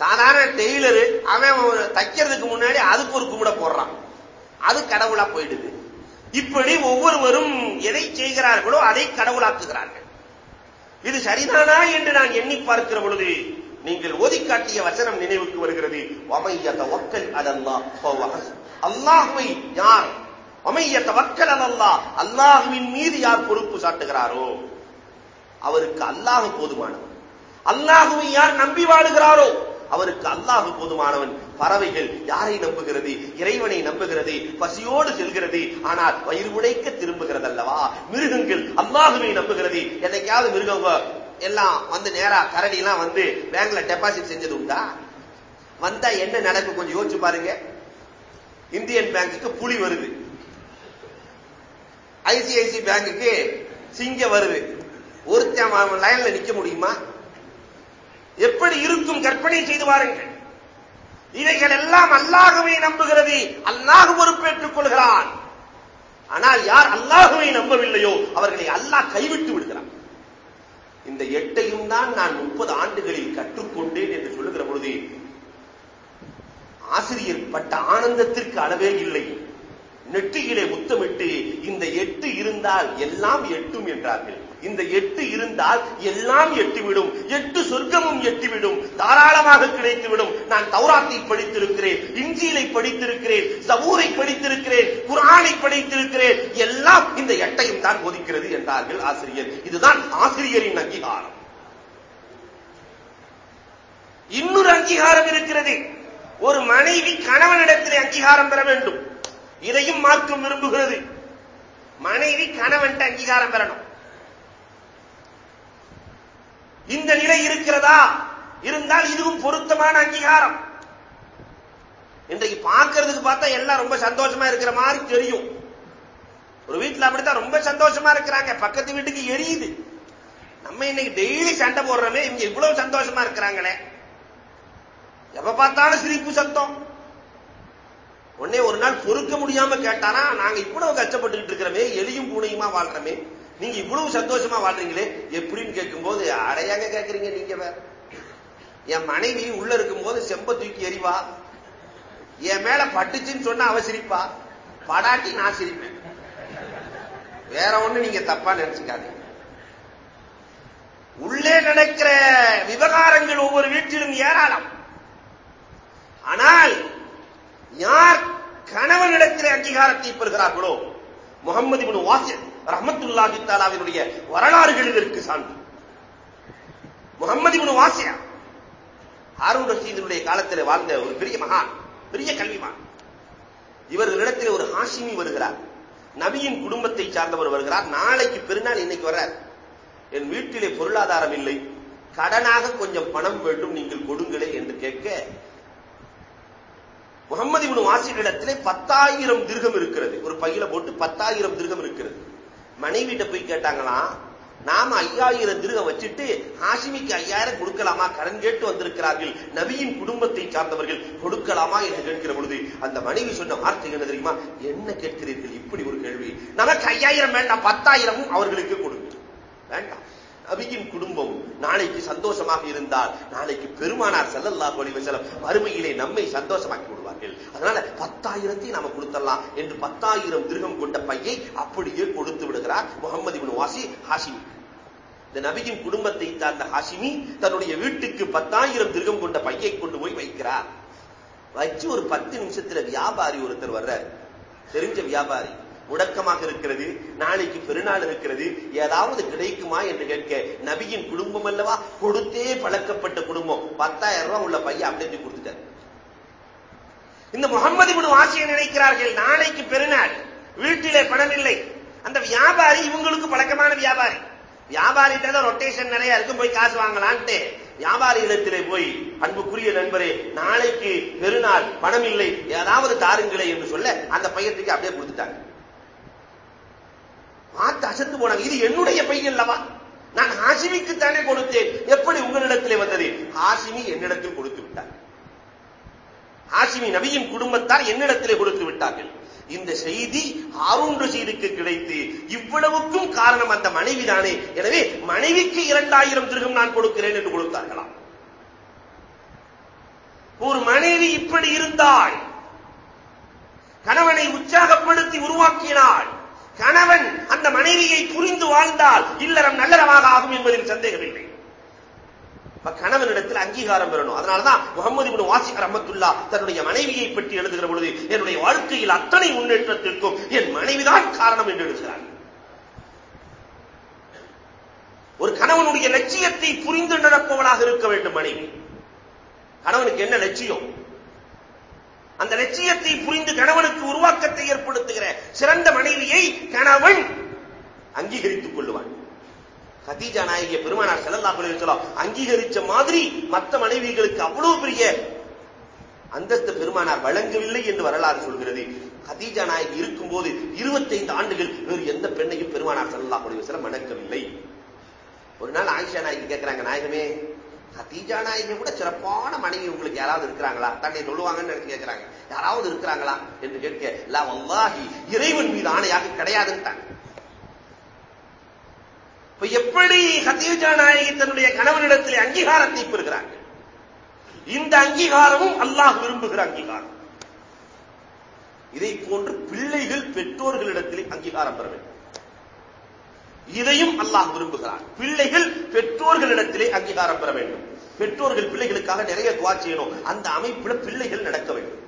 சாதாரண டெய்லரு அவன் தைக்கிறதுக்கு முன்னாடி அதுக்கு ஒரு கும்பிட போடுறான். அது கடவுளா போயிடுது. இப்படி ஒவ்வொருவரும் எதை செய்கிறார்களோ அதை கடவுளாக்குகிறார்கள். இது சரிதானா என்று நான் எண்ணி பார்க்கிற பொழுது நீங்கள் ஒதிக்காட்டிய வசனம் நினைவுக்கு வருகிறது. ஒமையத ஒக்கல் அதல்லா அல்லாஹுவை யார் அமைய வக்கல் அதல்லா அல்லாஹுவின் மீது யார் பொறுப்பு சாட்டுகிறாரோ அவருக்கு அல்லாஹ் போதுமானவன். அல்லாஹுவை யார் நம்பி வாழுகிறாரோ அவருக்கு அல்லாஹு போதுமானவன். பறவைகள் யாரை நம்புகிறது? இறைவனை நம்புகிறது பசியோடு செல்கிறது ஆனால் வயிறு உடைக்க திரும்புகிறது அல்லவா மிருகங்கள் அல்லாஹுவை நம்புகிறது. என்னைக்காவது மிருகம் எல்லாம் வந்து நேரா கரடி எல்லாம் வந்து பேங்க்ல டெபாசிட் செஞ்சது உண்டா? வந்தா என்ன நடக்கும்? கொஞ்சம் யோசிச்சு பாருங்க. இந்தியன் பேங்குக்கு புலி வருது. ஐசிஐசி பேங்குக்கு சிங்க வருது. ஒருத்தன் லைன்ல நிக்க முடியுமா? எப்படி இருக்கும் கற்பனை செய்து பாருங்கள் இவைகள் எல்லாம் அல்லாகவே நம்புகிறது. அல்லாஹ் பொறுப்பேற்றுக் கொள்கிறான். ஆனால் யார் அல்லாஹுவை நம்பவில்லையோ அவர்களை அல்லாஹ் கைவிட்டு விடுகிறான். இந்த எட்டையும் தான் நான் முப்பது ஆண்டுகளில் கற்றுக்கொண்டேன் என்று சொல்லுகிற பொழுது ஆசிரியர் பட்ட ஆனந்தத்திற்கு அளவே இல்லை. நெற்றியிலே முத்தமிட்டு இந்த எட்டு இருந்தால் எல்லாம் எட்டும் என்றார்கள். இந்த எட்டு இருந்தால் எல்லாம் எட்டிவிடும். எட்டு சொர்க்கமும் எட்டிவிடும். தாராளமாக கிடைத்துவிடும். நான் தௌராத்தை படித்திருக்கிறேன் இஞ்சியிலை படித்திருக்கிறேன் சபூரை படித்திருக்கிறேன் குரானை படித்திருக்கிறேன். எல்லாம் இந்த எட்டையும் தான் ஒதுக்கிறது என்றார்கள் ஆசிரியர். இதுதான் ஆசிரியரின் அங்கீகாரம். இன்னொரு அங்கீகாரம் இருக்கிறது. ஒரு மனைவி கணவனிடத்திலே அங்கீகாரம் பெற வேண்டும். இதையும் மாற்றம் விரும்புகிறது. மனைவி கணவன்ட்ட அங்கீகாரம் பெறணும். இந்த நிலை இருக்கிறதா? இருந்தால் இதுவும் பொருத்தமான அங்கீகாரம். இன்றைக்கு பார்க்கறதுக்கு பார்த்தா எல்லாம் ரொம்ப சந்தோஷமா இருக்கிற மாதிரி தெரியும். ஒரு வீட்டுல அப்படித்தான் ரொம்ப சந்தோஷமா இருக்கிறாங்க. பக்கத்து வீட்டுக்கு எரியுது. நம்ம இன்னைக்கு டெய்லி சண்டை போடுறோமே இங்க இவ்வளவு சந்தோஷமா இருக்கிறாங்களே. எப்ப பார்த்தாலும் சிரிப்பு சத்தம். உடனே ஒரு நாள் பொறுக்க முடியாம கேட்டானா நாங்க இவ்வளவு கஷ்டப்பட்டுக்கிட்டு இருக்கிறோமே எலியும் பூனையுமா வாழ்றோமே நீங்க இவ்வளவு சந்தோஷமா வாழ்றீங்களே? எப்படின்னு கேட்கும்போது அடையாங்க கேட்கறீங்க நீங்க வேற? என் மனைவி உள்ள இருக்கும்போது செம்ப தூக்கி எறிவா. என் மேல பட்டுச்சுன்னு சொன்னா அவ சிரிப்பா. படாட்டி நான் சிரிப்பேன். வேற ஒண்ணு நீங்க தப்பா நினைச்சுக்காதீங்க. உள்ளே நடக்கிற விவகாரங்கள் ஒவ்வொரு வீட்டிலும் ஏராளம். ஆனால் யார் கணவனிடத்தில் அங்கீகாரத்தை பெறுகிறார்களோ முகமது இப்னு வாசித் ரஹமத்துல்லாஹி தாலாவினுடைய வரலாறுகள் இதற்கு சான்று. முகமது இப்னு வாசியா ஹாரூன் ரஷீதனுடைய காலத்தில் வாழ்ந்த ஒரு பெரிய மகான் பெரிய கல்விமான். இவர்களிடத்தில் ஒரு ஹாஷிமி வருகிறார். நபியின் குடும்பத்தை சார்ந்தவர் வருகிறார். நாளைக்கு பெருநாள் இன்னைக்கு வர்றார். என் வீட்டிலே பொருளாதாரம் இல்லை. கடனாக கொஞ்சம் பணம் வேண்டும் நீங்கள் கொடுங்களே என்று கேட்க முகமது இவனு வாசிகளிடத்திலே பத்தாயிரம் திருகம் இருக்கிறது. ஒரு பையில போட்டு பத்தாயிரம் திருகம் இருக்கிறது. மனைவிட்ட போய் கேட்டாங்களாம் நாம ஐயாயிரம் திருகம் வச்சுட்டு ஹாஷிமிக்கு ஐயாயிரம் கொடுக்கலாமா? கடன் கேட்டு வந்திருக்கிறார்கள். நபியின் குடும்பத்தை சார்ந்தவர்கள் கொடுக்கலாமா? என்று கேட்கிற பொழுது அந்த மனைவி சொன்ன வார்த்தை என்ன தெரியுமா? என்ன கேட்கிறீர்கள்? இப்படி ஒரு கேள்வி. நமக்கு ஐயாயிரம் வேண்டாம் பத்தாயிரமும் அவர்களுக்கு கொடுங்க வேண்டாம். நபியின் குடும்பம் நாளைக்கு சந்தோஷமாக இருந்தால் நாளைக்கு பெருமானார் செல்லல்லா அலைஹி வசலம் வறுமையிலே நம்மை சந்தோஷமாக்கி விடுவார்கள் அதனால பத்தாயிரத்தை நாம கொடுத்தரலாம் என்று பத்தாயிரம் திருகம் கொண்ட பையை அப்படியே கொடுத்து விடுகிறார் முகமது இபின் வாசி ஹாசிமி இந்த நபியின் குடும்பத்தை சார்ந்த ஹாசிமி தன்னுடைய வீட்டுக்கு பத்தாயிரம் திருகம் கொண்ட பையை கொண்டு போய் வைக்கிறார். வச்சு ஒரு பத்து நிமிஷத்துல வியாபாரி ஒருத்தர் வர்றார். தெரிஞ்ச வியாபாரி. முடக்கமாக இருக்கிறது. நாளைக்கு பெருநாள் இருக்கிறது. ஏதாவது கிடைக்குமா என்று கேட்க நபியின் குடும்பம் அல்லவா? கொடுத்தே பழக்கப்பட்ட குடும்பம். பத்தாயிரம் ரூபாய் உள்ள பையன் அப்படியே கொடுத்துட்டார். இந்த முகம்மது குடு வாசியை நினைக்கிறார்கள் நாளைக்கு பெருநாள் வீட்டிலே பணம் இல்லை. அந்த வியாபாரி இவங்களுக்கு பழக்கமான வியாபாரி. வியாபாரிகிட்ட தான் ரொட்டேஷன் நிறைய இருக்கும் போய் காசு வாங்கலான்ட்டு வியாபாரி இடத்திலே போய் அன்புக்குரிய நண்பரே நாளைக்கு பெருநாள் பணம் இல்லை ஏதாவது தாருங்களே என்று சொல்ல அந்த பையத்துக்கு அப்படியே கொடுத்துட்டாங்க. பார்த்து அசத்து போனாங்க. இது என்னுடைய பை அல்லவா? நான் ஹாசிமிக்கு தானே கொடுத்தேன். எப்படி உங்களிடத்திலே வந்தது? ஹாசிமி என்னிடத்தில் கொடுத்து விட்டார் ஹாசிமி நபியின் குடும்பத்தார் என்னிடத்திலே கொடுத்து விட்டார்கள். இந்த செய்தி ஹாரூன் ரஷீதுக்கு கிடைத்து இவ்வளவுக்கும் காரணம் அந்த மனைவிதானே. எனவே மனைவிக்கு இரண்டாயிரம் திருகம் நான் கொடுக்கிறேன் என்று கொடுத்தார்களாம் ஒரு மனைவி இப்படி இருந்தால் கணவனை உற்சாகப்படுத்தி உருவாக்கினாள் கணவன் அந்த மனைவியை புரிந்து வாழ்ந்தால் இல்லறம் நல்லறமாக ஆகும் என்பதில் சந்தேகமில்லை. கணவனிடத்தில் அங்கீகாரம் பெறணும். அதனாலதான் முகமது இபின் வாசி ரஹமத்துல்லா தன்னுடைய மனைவியை பற்றி எழுதுகிற பொழுது என்னுடைய வாழ்க்கையில் அத்தனை முன்னேற்றத்திற்கும் என் மனைவிதான் காரணம் என்று எழுதுகிறார். ஒரு கணவனுடைய லட்சியத்தை புரிந்து நடப்பவனாக இருக்க வேண்டும் மனைவி. கணவனுக்கு என்ன லட்சியம்? அந்த லட்சியத்தை புரிந்து கணவனுக்கு உருவாக்கத்தை ஏற்படுத்துகிற சிறந்த மனைவியை கணவன் அங்கீகரித்துக் கொள்ளுவான் கதீஜா நாயகிய பெருமானார் செல்லல்லா சொல்லலாம் அங்கீகரிச்ச மாதிரி மற்ற மனைவிகளுக்கு அவ்வளவு பெரிய அந்தஸ்து பெருமானார் வழங்கவில்லை என்று வரலாறு சொல்கிறது. கதீஜா நாயகி இருக்கும்போது இருபத்தைந்து ஆண்டுகள் வேறு எந்த பெண்ணையும் பெருமானார் செல்லல்லா செல்லம் மணக்கவில்லை. ஒரு நாள் ஆயிஷா நாயகி கேட்கிறாங்க நாயகமே கதீஜா நாயகி கூட சிறப்பான மனைவி உங்களுக்கு யாராவது இருக்கிறாங்களா? தன்னை சொல்லுவாங்கன்னு நினைச்சு கேட்கிறாங்க. யாராவது இருக்கிறாங்களா? என்று கேட்க லா வல்லாஹி இறைவன் மீது ஆணையாக கிடையாதுன்ட்டாங்க. இப்ப எப்படி ஹதீஜா நாயகி தன்னுடைய கணவனிடத்தில் அங்கீகாரத்தை பெறுகிறாங்க இந்த அங்கீகாரமும் அல்லாஹ் விரும்புகிற அங்கீகாரம். இதை போன்று பிள்ளைகள் பெற்றோர்களிடத்தில் அங்கீகாரம் பெற வேண்டும். இதையும் அல்லாஹ் விரும்புகிறார் பிள்ளைகள் பெற்றோர்களிடத்திலே அங்கீகாரம் பெற வேண்டும். பெற்றோர்கள் பிள்ளைகளுக்காக நிறைய துவா செய்யணும். அந்த அமைப்புல பிள்ளைகள் நடக்க வேண்டும்.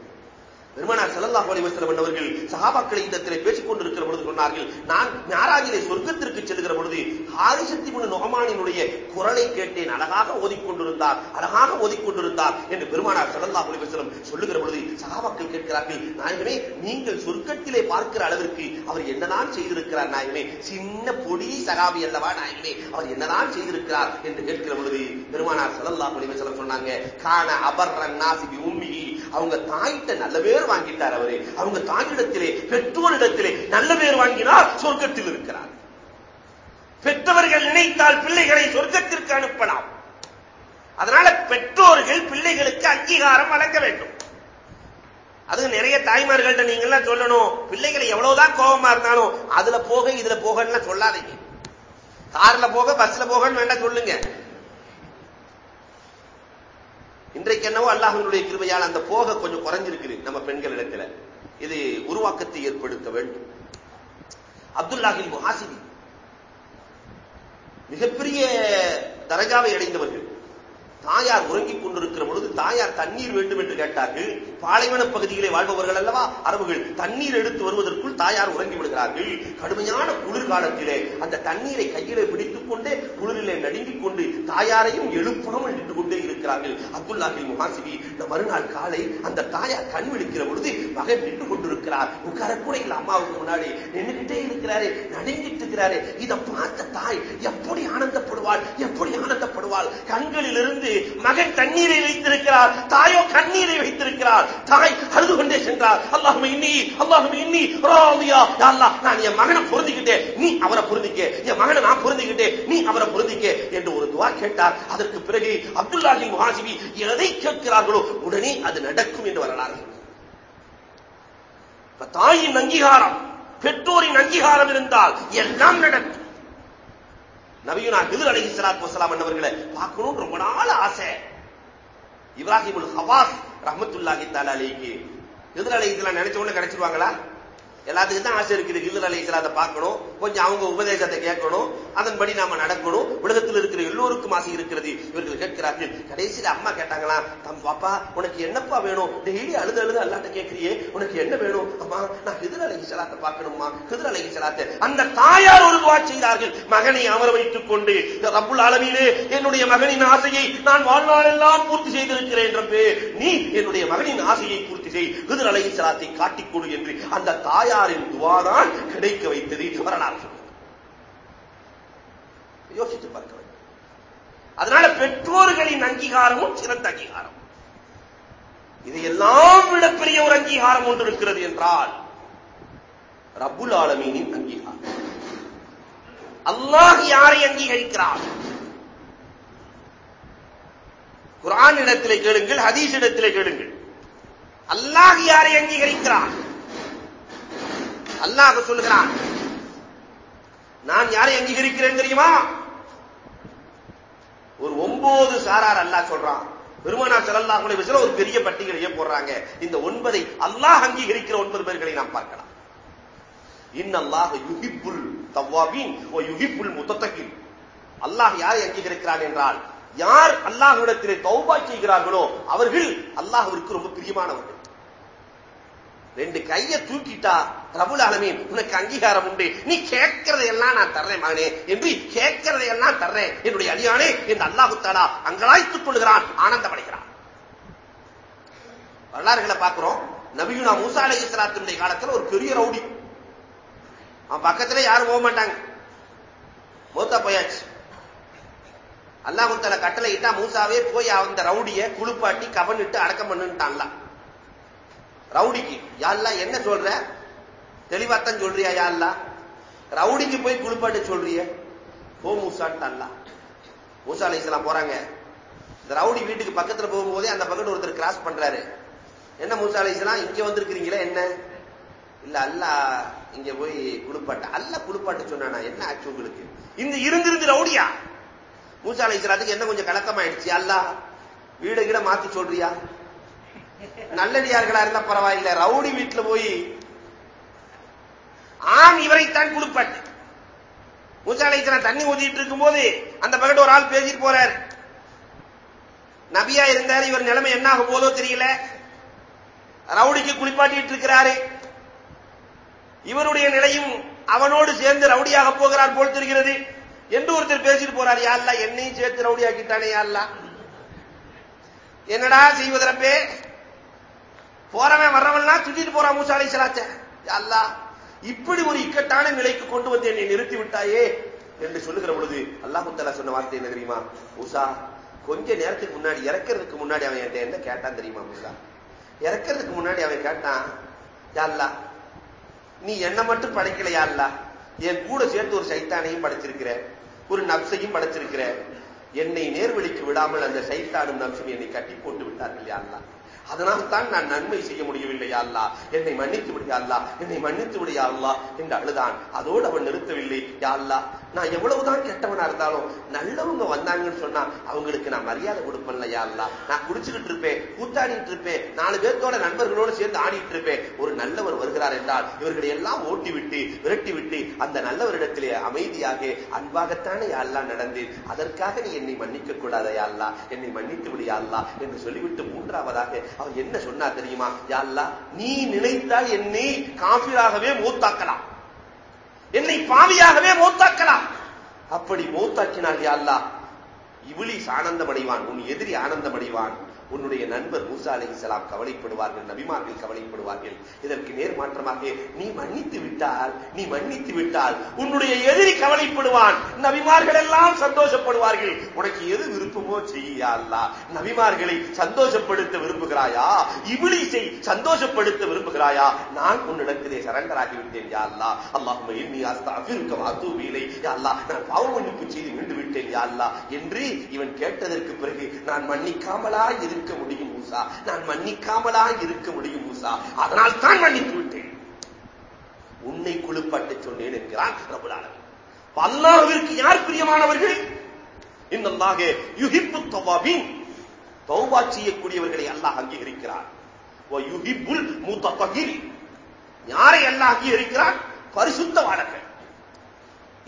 பெருமனார் செல்லல்லா அலைஹி அவர்கள் சகாபாக்களை இந்த திரை பேசிக் கொண்டிருக்கிற பொழுது சொன்னார்கள் நான் ஞாராஜிலே சொர்க்கத்திற்கு செல்கிற பொழுது ஹாரிசத்தி முன் நொகமானினுடைய குரலை கேட்டேன். அழகாக ஓதிக்கொண்டிருந்தார் அழகாக ஓதிக்கொண்டிருந்தார் என்று பெருமானார் செல்லல்லா அலைஹி சொல்லுகிற பொழுது சகாபாக்கள் கேட்கிறார்கள் நாயகமே நீங்கள் சொர்க்கத்திலே பார்க்கிற அளவிற்கு அவர் என்னதான் செய்திருக்கிறார் நாயகமே? சின்ன பொடி சகாபி அல்லவா நாயகமே? அவர் என்னதான் செய்திருக்கிறார்? என்று கேட்கிற பொழுது பெருமானார் செல்லல்லா அலைஹி சொன்னாங்க காண அபர்ரன் நாசிபி பி அவங்க தாயிட்ட நல்ல பேர் வாங்கிட்டார் அவரு. அவங்க தாயிடத்திலே பெற்றோரிடத்திலே நல்ல பேர் வாங்கினால் சொர்க்கத்தில் இருக்கிறார். பெற்றவர்கள் நினைத்தால் பிள்ளைகளை சொர்க்கத்திற்கு அனுப்பலாம். அதனால பெற்றோர்கள் பிள்ளைகளுக்கு அங்கீகாரம் வழங்க வேண்டும். அது நிறைய தாய்மார்கள்ட்ட நீங்க எல்லாம் சொல்லணும் பிள்ளைகளை எவ்வளவுதான் கோபமா இருந்தாலும் அதுல போக இதுல போகன்னு சொல்லாதீங்க. கார்ல போக பஸ்ல போகன்னு வேண்டாம் சொல்லுங்க. இன்றைக்கு என்னவோ அல்லாஹனுடைய கிருமையால் அந்த போக கொஞ்சம் குறைஞ்சிருக்குது நம்ம பெண்கள் இடத்துல. இது உருவாக்கத்தை ஏற்படுத்த வேண்டும். அப்துல்லாஹில் முஹாசிபி மிகப்பெரிய தரஜாவை அடைந்தவர்கள். தாயார் உறங்கிக் கொண்டிருக்கிற பொழுது தாயார் தண்ணீர் வேண்டும் என்று கேட்டார்கள். பாலைவன பகுதியிலே வாழ்பவர்கள் அல்லவா? அரபுகள் தண்ணீர் எடுத்து வருவதற்குள் தாயார் உறங்கி விடுகிறார்கள். கடுமையான குளிர்காலத்திலே அந்த தண்ணீரை கையிலே பிடித்துக் கொண்டே குளிரிலே நடுங்கிக் கொண்டு தாயாரையும் எழுப்பாமல் நின்று கொண்டே இருக்கிறார்கள். அப்துல்லாஹில் முஹாசிபி மறுநாள் காலை அந்த தாயார் கண் விழிக்கிற பொழுது மகன் நின்று கொண்டிருக்கிறார். உட்கார கூட இல்ல அம்மாவுக்கு முன்னாடி நின்றுகிட்டே இருக்கிறாரு நடுங்கிட்டு இருக்கிறாரு. இதை பார்த்த தாய் எப்படி ஆனந்தப்படுவாள் எப்படி ஆனந்தப்படுவாள்? கண்களிலிருந்து மகன் தண்ணீரை வைத்திருக்கிறார் தாயோ கண்ணீரை வைத்திருக்கிறார். தாய் கொண்டே சென்றார். அல்லாஹும் இன்னி அல்லாஹும் இன்னி ராதியா அல்லாஹ் நான் என் மகனை பொருந்திக்கிட்டேன் நீ அவரை பொருந்திக்க என் மகனை நான் பொருந்திக்கிட்டேன் நீ அவரை பொருந்திக்க என்று ஒரு துவா கேட்டார். அதற்கு பிறகு அப்துல்லாஹி முஹாசிபி எதை கேட்கிறார்களோ உடனே அது நடக்கும் என்று வரலாறு. தாயின் அங்கீகாரம் பெற்றோரின் அங்கீகாரம் இருந்தால் எல்லாம் நடக்கும். நபியுனா ஹிதர் அலைஹி சலாத் வசலாம் அன்னவர்களை பார்க்கணும் ரொம்ப நாள் ஆசை. இப்ராஹிமுல் ஹவாஸ் ரஹமத்துல்லாஹி தாலாலேக்கு அலைஹி ஹிதர் அலைஹிஸ்ஸலாம் நினைச்ச உடனே கிடைச்சிருவாங்களா? எல்லாத்துக்கும் தான் ஆசை இருக்குது. ஹிதர் அலைஹிஸ்ஸலாத்தை பார்க்கணும். கொஞ்சம் அவங்க உபதேசத்தை கேட்கணும். அதன்படி நாம நடக்கணும். உலகத்தில் இருக்கிற எல்லோருக்கும் ஆசை இருக்கிறது. இவர்கள் கேட்கிறார்கள். கடைசியில் அம்மா கேட்டாங்களா தம் பாப்பா உனக்கு என்னப்பா வேணும்? டெய்லி அழுது அழுது அல்லாட்ட கேட்கிறியே. உனக்கு என்ன வேணும்? அம்மா நான் ஹிதர் அலைஹிஸ்ஸலாத்தை பார்க்கணுமா ஹிதர் அலைஹிஸ்ஸலாத்தை அந்த தாயார் ஒரு துவா செய்தார்கள். மகனை அமர வைத்துக் கொண்டு ரப்புல் அளவிலே என்னுடைய மகனின் ஆசையை நான் வாழ்நாளெல்லாம் பூர்த்தி செய்திருக்கிறேன் என்ற நீ என்னுடைய மகனின் ஆசையை பூர்த்தி செய் ஹிதர் அலைஹிஸ்ஸலாத்தை காட்டிக் காட்டிக்கொடு என்று அந்த தாயாரின் துவாதான் கிடைக்க வைத்தது வரலாறு யோசித்து பார்க்க வேண்டும். அதனால பெற்றோர்களின் அங்கீகாரமும் சிறந்த அங்கீகாரம். இதையெல்லாம் விட பெரிய ஒரு அங்கீகாரம் ஒன்று இருக்கிறது என்றால் ரபுல் ஆலமீனின் அங்கீகாரம். அல்லாஹ் யாரை அங்கீகரிக்கிறார்? குரான் இடத்திலே கேளுங்கள் ஹதீஸ் இடத்திலே கேளுங்கள். அல்லாஹ் யாரை அங்கீகரிக்கிறான்? அல்லாஹ் சொல்லுகிறான் நான் யாரை அங்கீகரிக்கிறேன் தெரியுமா? ஒரு ஒன்பது சாரார் அல்லாஹ் சொல்றான். பெருமானா ஸல்லல்லாஹு அலைஹி ஒரு பெரிய பட்டியலையே போடுறாங்க. இந்த ஒன்பதை அல்லாஹ் அங்கீகரிக்கிற ஒன்பது பேர்களை நாம் பார்க்கலாம். இன்னல்லாஹ் யுகிப்புல் தவ்வாபின் ஓ யுகிப்புல் முத்தத்தகில் அல்லாஹ் யாரை அங்கீகரிக்கிறான் என்றால் யார் அல்லாஹ்விடத்திலே தௌபா செய்கிறார்களோ அவர்கள் அல்லாஹ்விற்கு ரொம்ப பிரியமானவர்கள். ரெண்டு கைய தூக்கிட்டா ரபுல் ஆலமீன் உனக்கு அங்கீகாரம் உண்டு. நீ கேட்கிறதை எல்லாம் நான் தர்றேன் மகனே. என்று கேட்கிறதை எல்லாம் தர்றேன். என்னுடைய அடியானே என்று அல்லாஹுத்தாலா அங்கலாய்த்துக் கொள்கிறான் ஆனந்தமடைகிறான் வரலாறுகளை பார்க்கிறோம். நபியுனா மூசா அலை இஸ்லாத்தினுடைய காலத்துல ஒரு பெரிய ரவுடி. அவன் பக்கத்துல யாரும் போக மாட்டாங்க. மூத்தா போயாச்சு. அல்லாஹுத்தால கட்டளை இட்டா மூசாவே போய் அந்த ரவுடிய குளிப்பாட்டி கவனிட்டு அடக்கம் பண்ணுட்டான்லாம் ரவுடிக்கு. யாழ்லா என்ன சொல்ற? தெளிவாத்தான் சொல்றியா யாழ்லா ரவுடிக்கு போய் குளிப்பாட்டு சொல்றிய. போ மூசான்ட்டான்ல மூசா அலை இஸ்லாம் போறாங்க. இந்த ரவுடி வீட்டுக்கு பக்கத்துல போகும்போதே அந்த பக்கத்து ஒருத்தர் கிராஸ் பண்றாரு. என்ன மூசா அலை இஸ்லாம் இங்க வந்திருக்கிறீங்களா என்ன? இல்ல அல்ல இங்க போய் குளிப்பாட்டு. அல்ல குளிப்பாட்டு சொன்னானா? என்ன ஆச்சு உங்களுக்கு? இந்த இருந்திருந்து ரவுடியா? மூசா அலை இஸ்லாத்துக்கு என்ன கொஞ்சம் கலக்கமாயிடுச்சு? அல்ல வீட கீட மாத்தி சொல்றியா? நல்லடியார்களா இருந்தா பரவாயில்ல. ரவுடி வீட்டுல போய் ஆண் இவரைத்தான் குளிப்பாட்டு மூசாலைக்கு தண்ணி ஊத்திட்டு இருக்கும் போது அந்த பக்கத்து ஒரு ஆள் பேசிட்டு போறார். நபியா இருந்தார் இவர் நிலைமை என்ன ஆக போதோ தெரியல. ரவுடிக்கு குளிப்பாட்டிட்டு இருக்கிறாரு. இவருடைய நிலையும் அவனோடு சேர்ந்து ரவுடியாக போகிறார் போல் தெரிகிறது என்று ஒருத்தர் பேசிட்டு போறார். யாழ்லா என்னையும் சேர்த்து ரவுடியாக்கிட்டானே யாழ்லா என்னடா செய்வதரப்பே? போறவன் வர்றவன்லாம் சுத்திட்டு போறான் மூசா அலை சலாச்ச அல்லா இப்படி ஒரு இக்கட்டான நிலைக்கு கொண்டு வந்து என்னை நிறுத்தி விட்டாயே என்று சொல்லுகிற பொழுது அல்லாஹு தலா சொன்ன வார்த்தை என்ன தெரியுமா? மூசா கொஞ்ச நேரத்துக்கு முன்னாடி இறக்கிறதுக்கு முன்னாடி அவன் என்கிட்ட என்ன கேட்டான் தெரியுமா மூசா? இறக்கிறதுக்கு முன்னாடி அவன் கேட்டான் யாழ்லா நீ என்ன மட்டும் படைக்கல அல்ல என் கூட சேர்த்து ஒரு சைத்தானையும் படைச்சிருக்கிற ஒரு நப்சையும் படைச்சிருக்கிற. என்னை நேர்வழிக்கு விடாமல் அந்த சைத்தானும் நம்சும் என்னை கட்டி போட்டு விட்டார்கள் யாழ்லா அதனால் தான் நான் நன்மை செய்ய முடியவில்லை அல்லா. என்னை மன்னித்து விடியா அல்லா. என்னை மன்னித்து விடியா அல்லா. என்று அழுதான். அதோடு அவன் நிறுத்தவில்லை யா அல்லா. நான் எவ்வளவுதான் கெட்டவனா இருந்தாலும் நல்லவங்க வந்தாங்கன்னு சொன்னா அவங்களுக்கு நான் மரியாதை கொடுப்பேன்ல யாருலாம் நான் குடிச்சுக்கிட்டு இருப்பேன் கூத்தாடிட்டு இருப்பேன் நாலு பேர்த்தோட நண்பர்களோடு சேர்ந்து ஆடிட்டு இருப்பேன். ஒரு நல்லவர் வருகிறார் என்றால் இவர்களை எல்லாம் ஓட்டி விட்டு விரட்டி விட்டு அந்த நல்லவரிடத்திலே அமைதியாக அன்பாகத்தானே யாரெல்லாம் நடந்தேன். அதற்காக நீ என்னை மன்னிக்க கூடாத யாழ்லா என்னை மன்னித்து விடு அல்லா என்று சொல்லிவிட்டு மூன்றாவதாக அவர் என்ன சொன்னா தெரியுமா? யாழ்லா நீ நினைத்தால் என்னை காபிராகவே மூத்தாக்கலாம். என்னை பாவியாகவே மூத்தாக்கலாம். அப்படி மூத்தாக்கினால் யாழ்லா இவ்ளீஸ் ஆனந்தம் அடைவான் உன் எதிரி ஆனந்தம் அடைவான் உன்னுடைய நண்பர் மூசா அலி இஸ்லாம் கவலைப்படுவார்கள் நபிமார்கள் கவலைப்படுவார்கள். இதற்கு நேர் மாற்றமாக நீ மன்னித்து விட்டால் நீ மன்னித்து விட்டால் உன்னுடைய எதிரி கவலைப்படுவான். நபிமார்கள் எல்லாம் சந்தோஷப்படுவார்கள். உனக்கு எது விருப்பமோ செய்யா நபிமார்களை சந்தோஷப்படுத்த விரும்புகிறாயா? இபிலிசை சந்தோஷப்படுத்த விரும்புகிறாயா? நான் உன்னிடத்திலே சரண்டர் ஆகிவிட்டேன் யா அல்லா அல்லாஹும் இன்னி அஸ்தாஃபிருக்க அத்தூபிலை யா அல்லா நான் பாவ மன்னிப்பு செய்து மீண்டு விட்டேன் யா அல்லா என்று இவன் கேட்டதற்கு பிறகு நான் மன்னிக்காமலா இருக்க முடியும் மூசா. நான் மன்னிக்காமலா இருக்க முடியும் மூசா. அதனால் தான் மன்னித்து விட்டேன். உன்னை குழுப்பாட்டு சொன்னேன் என்கிறான் பிரபுலாளர் அல்லாஹ்விற்கு யார் பிரியமானவர்கள்? இன்னல்லாக யுஹிப்பு தவாபின் தௌபா செய்யக்கூடியவர்களை அல்லாஹ் அங்கீகரிக்கிறார் யுஹிப்புல் முத்தகிர் யாரை அல்லாஹ் அங்கீகரிக்கிறார் பரிசுத்தவாளர்கள்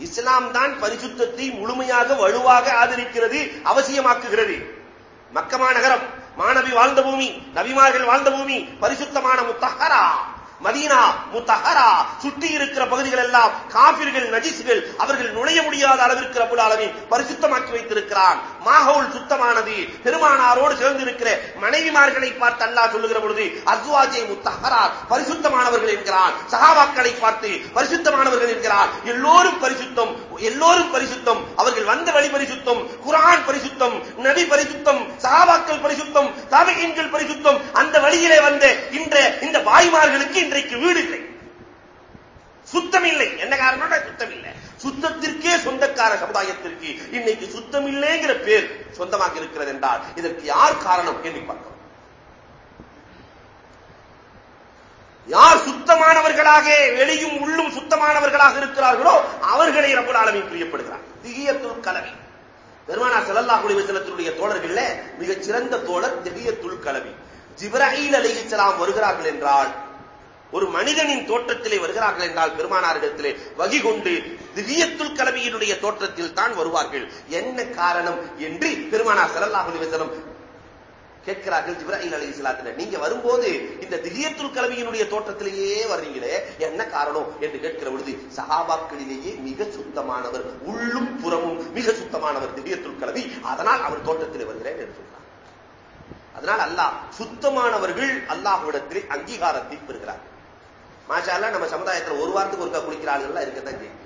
இஸ்லாம் தான் பரிசுத்தத்தை முழுமையாக வலுவாக ஆதரிக்கிறது அவசியமாக்குகிறது. மக்கமா நகரம். மாணவி வாழ்ந்த பூமி நபிமார்கள் வாழ்ந்த பூமி பரிசுத்தமான முத்தஹரா மதீனா முத்தஹரா சுற்றி இருக்கிற பகுதிகள் எல்லாம் காபிர்கள் நஜிசுகள் அவர்கள் நுழைய முடியாத அளவிற்கு ரபுல் ஆலமீன் பரிசுத்தமாக்கி வைத்திருக்கிறான். மாஹவுல் சுத்தமானது. பெருமானாரோடு சேர்ந்து இருக்கிற மனைவிமார்களை பார்த்து அல்லாஹ் சொல்லுகிற பொழுது அஸ்வாஜை முத்தஹரா பரிசுத்தமானவர்கள் என்கிறான். சகாபாக்களை பார்த்து பரிசுத்தமானவர்கள் என்கிறான். எல்லோரும் பரிசுத்தம் எல்லோரும் பரிசுத்தம். அவர்கள் வந்த வழி பரிசுத்தம் குரான் பரிசுத்தம் நபி பரிசுத்தம் சகாபாக்கள் பரிசுத்தம் தாபிகீன்கள் பரிசுத்தம். அந்த வழியிலே வந்த இன்ற இந்த வாய்மார்களுக்கு இன்றைக்கு வீடு இல்லை. சுத்தம் இல்லை என்ன காரணம் சுத்தம் இல்லை சுத்தத்திற்கே சொந்தக்கார சமுதாயத்திற்கு இன்னைக்கு சுத்தம் இல்லைங்கிற பேர் சொந்தமாக இருக்கிறது என்றால் இதற்கு யார் காரணம்? என்று பார்க்கிறோம் யார் சுத்தமானவர்களாக வெளியும் உள்ளும் சுத்தமானவர்களாக இருக்கிறார்களோ அவர்களை ரபுல் ஆலமின் பிரியப்படுகிறார். திகியத்துள் கலவி பெருமானா செல்லல்லா குடிவசனத்தினுடைய தோழர்கள மிகச் சிறந்த தோழர் திகியத்துள் கலவி ஜிப்ராஹில் அலிஹிஸ்லாம் வருகிறார்கள் என்றால் ஒரு மனிதனின் தோற்றத்திலே வருகிறார்கள் என்றால் பெருமானாரிடத்திலே வகி கொண்டு திவ்யத்துல் கலவியினுடைய தோற்றத்தில் தான் வருவார்கள். என்ன காரணம் என்று பெருமானார் சரல்லா அலிவசலம் கேட்கிறார்கள் ஜிப்ராஹிம் அலி இஸ்லாத்துல நீங்க வரும்போது இந்த திவ்யத்துல் கலவியினுடைய தோற்றத்திலேயே வர்றீங்களே என்ன காரணம் என்று கேட்கிற பொழுது சகாபாக்களிலேயே மிக சுத்தமானவர் உள்ளும் புறமும் மிக சுத்தமானவர் திவ்யத்துல் கலவி. அதனால் அவர் தோற்றத்தில் வருகிறேன் என்று சொல்றார். அதனால் அல்லாஹ் சுத்தமானவர்கள் அல்லாஹ்விடத்தில் அங்கீகாரத்தை பெறுகிறார். மாஷால நம்ம சமுதாயத்தில் ஒரு வாரத்துக்கு ஒருக்கா குளிக்கிற ஆளுகள் இருக்கத்தான் செய்யும்.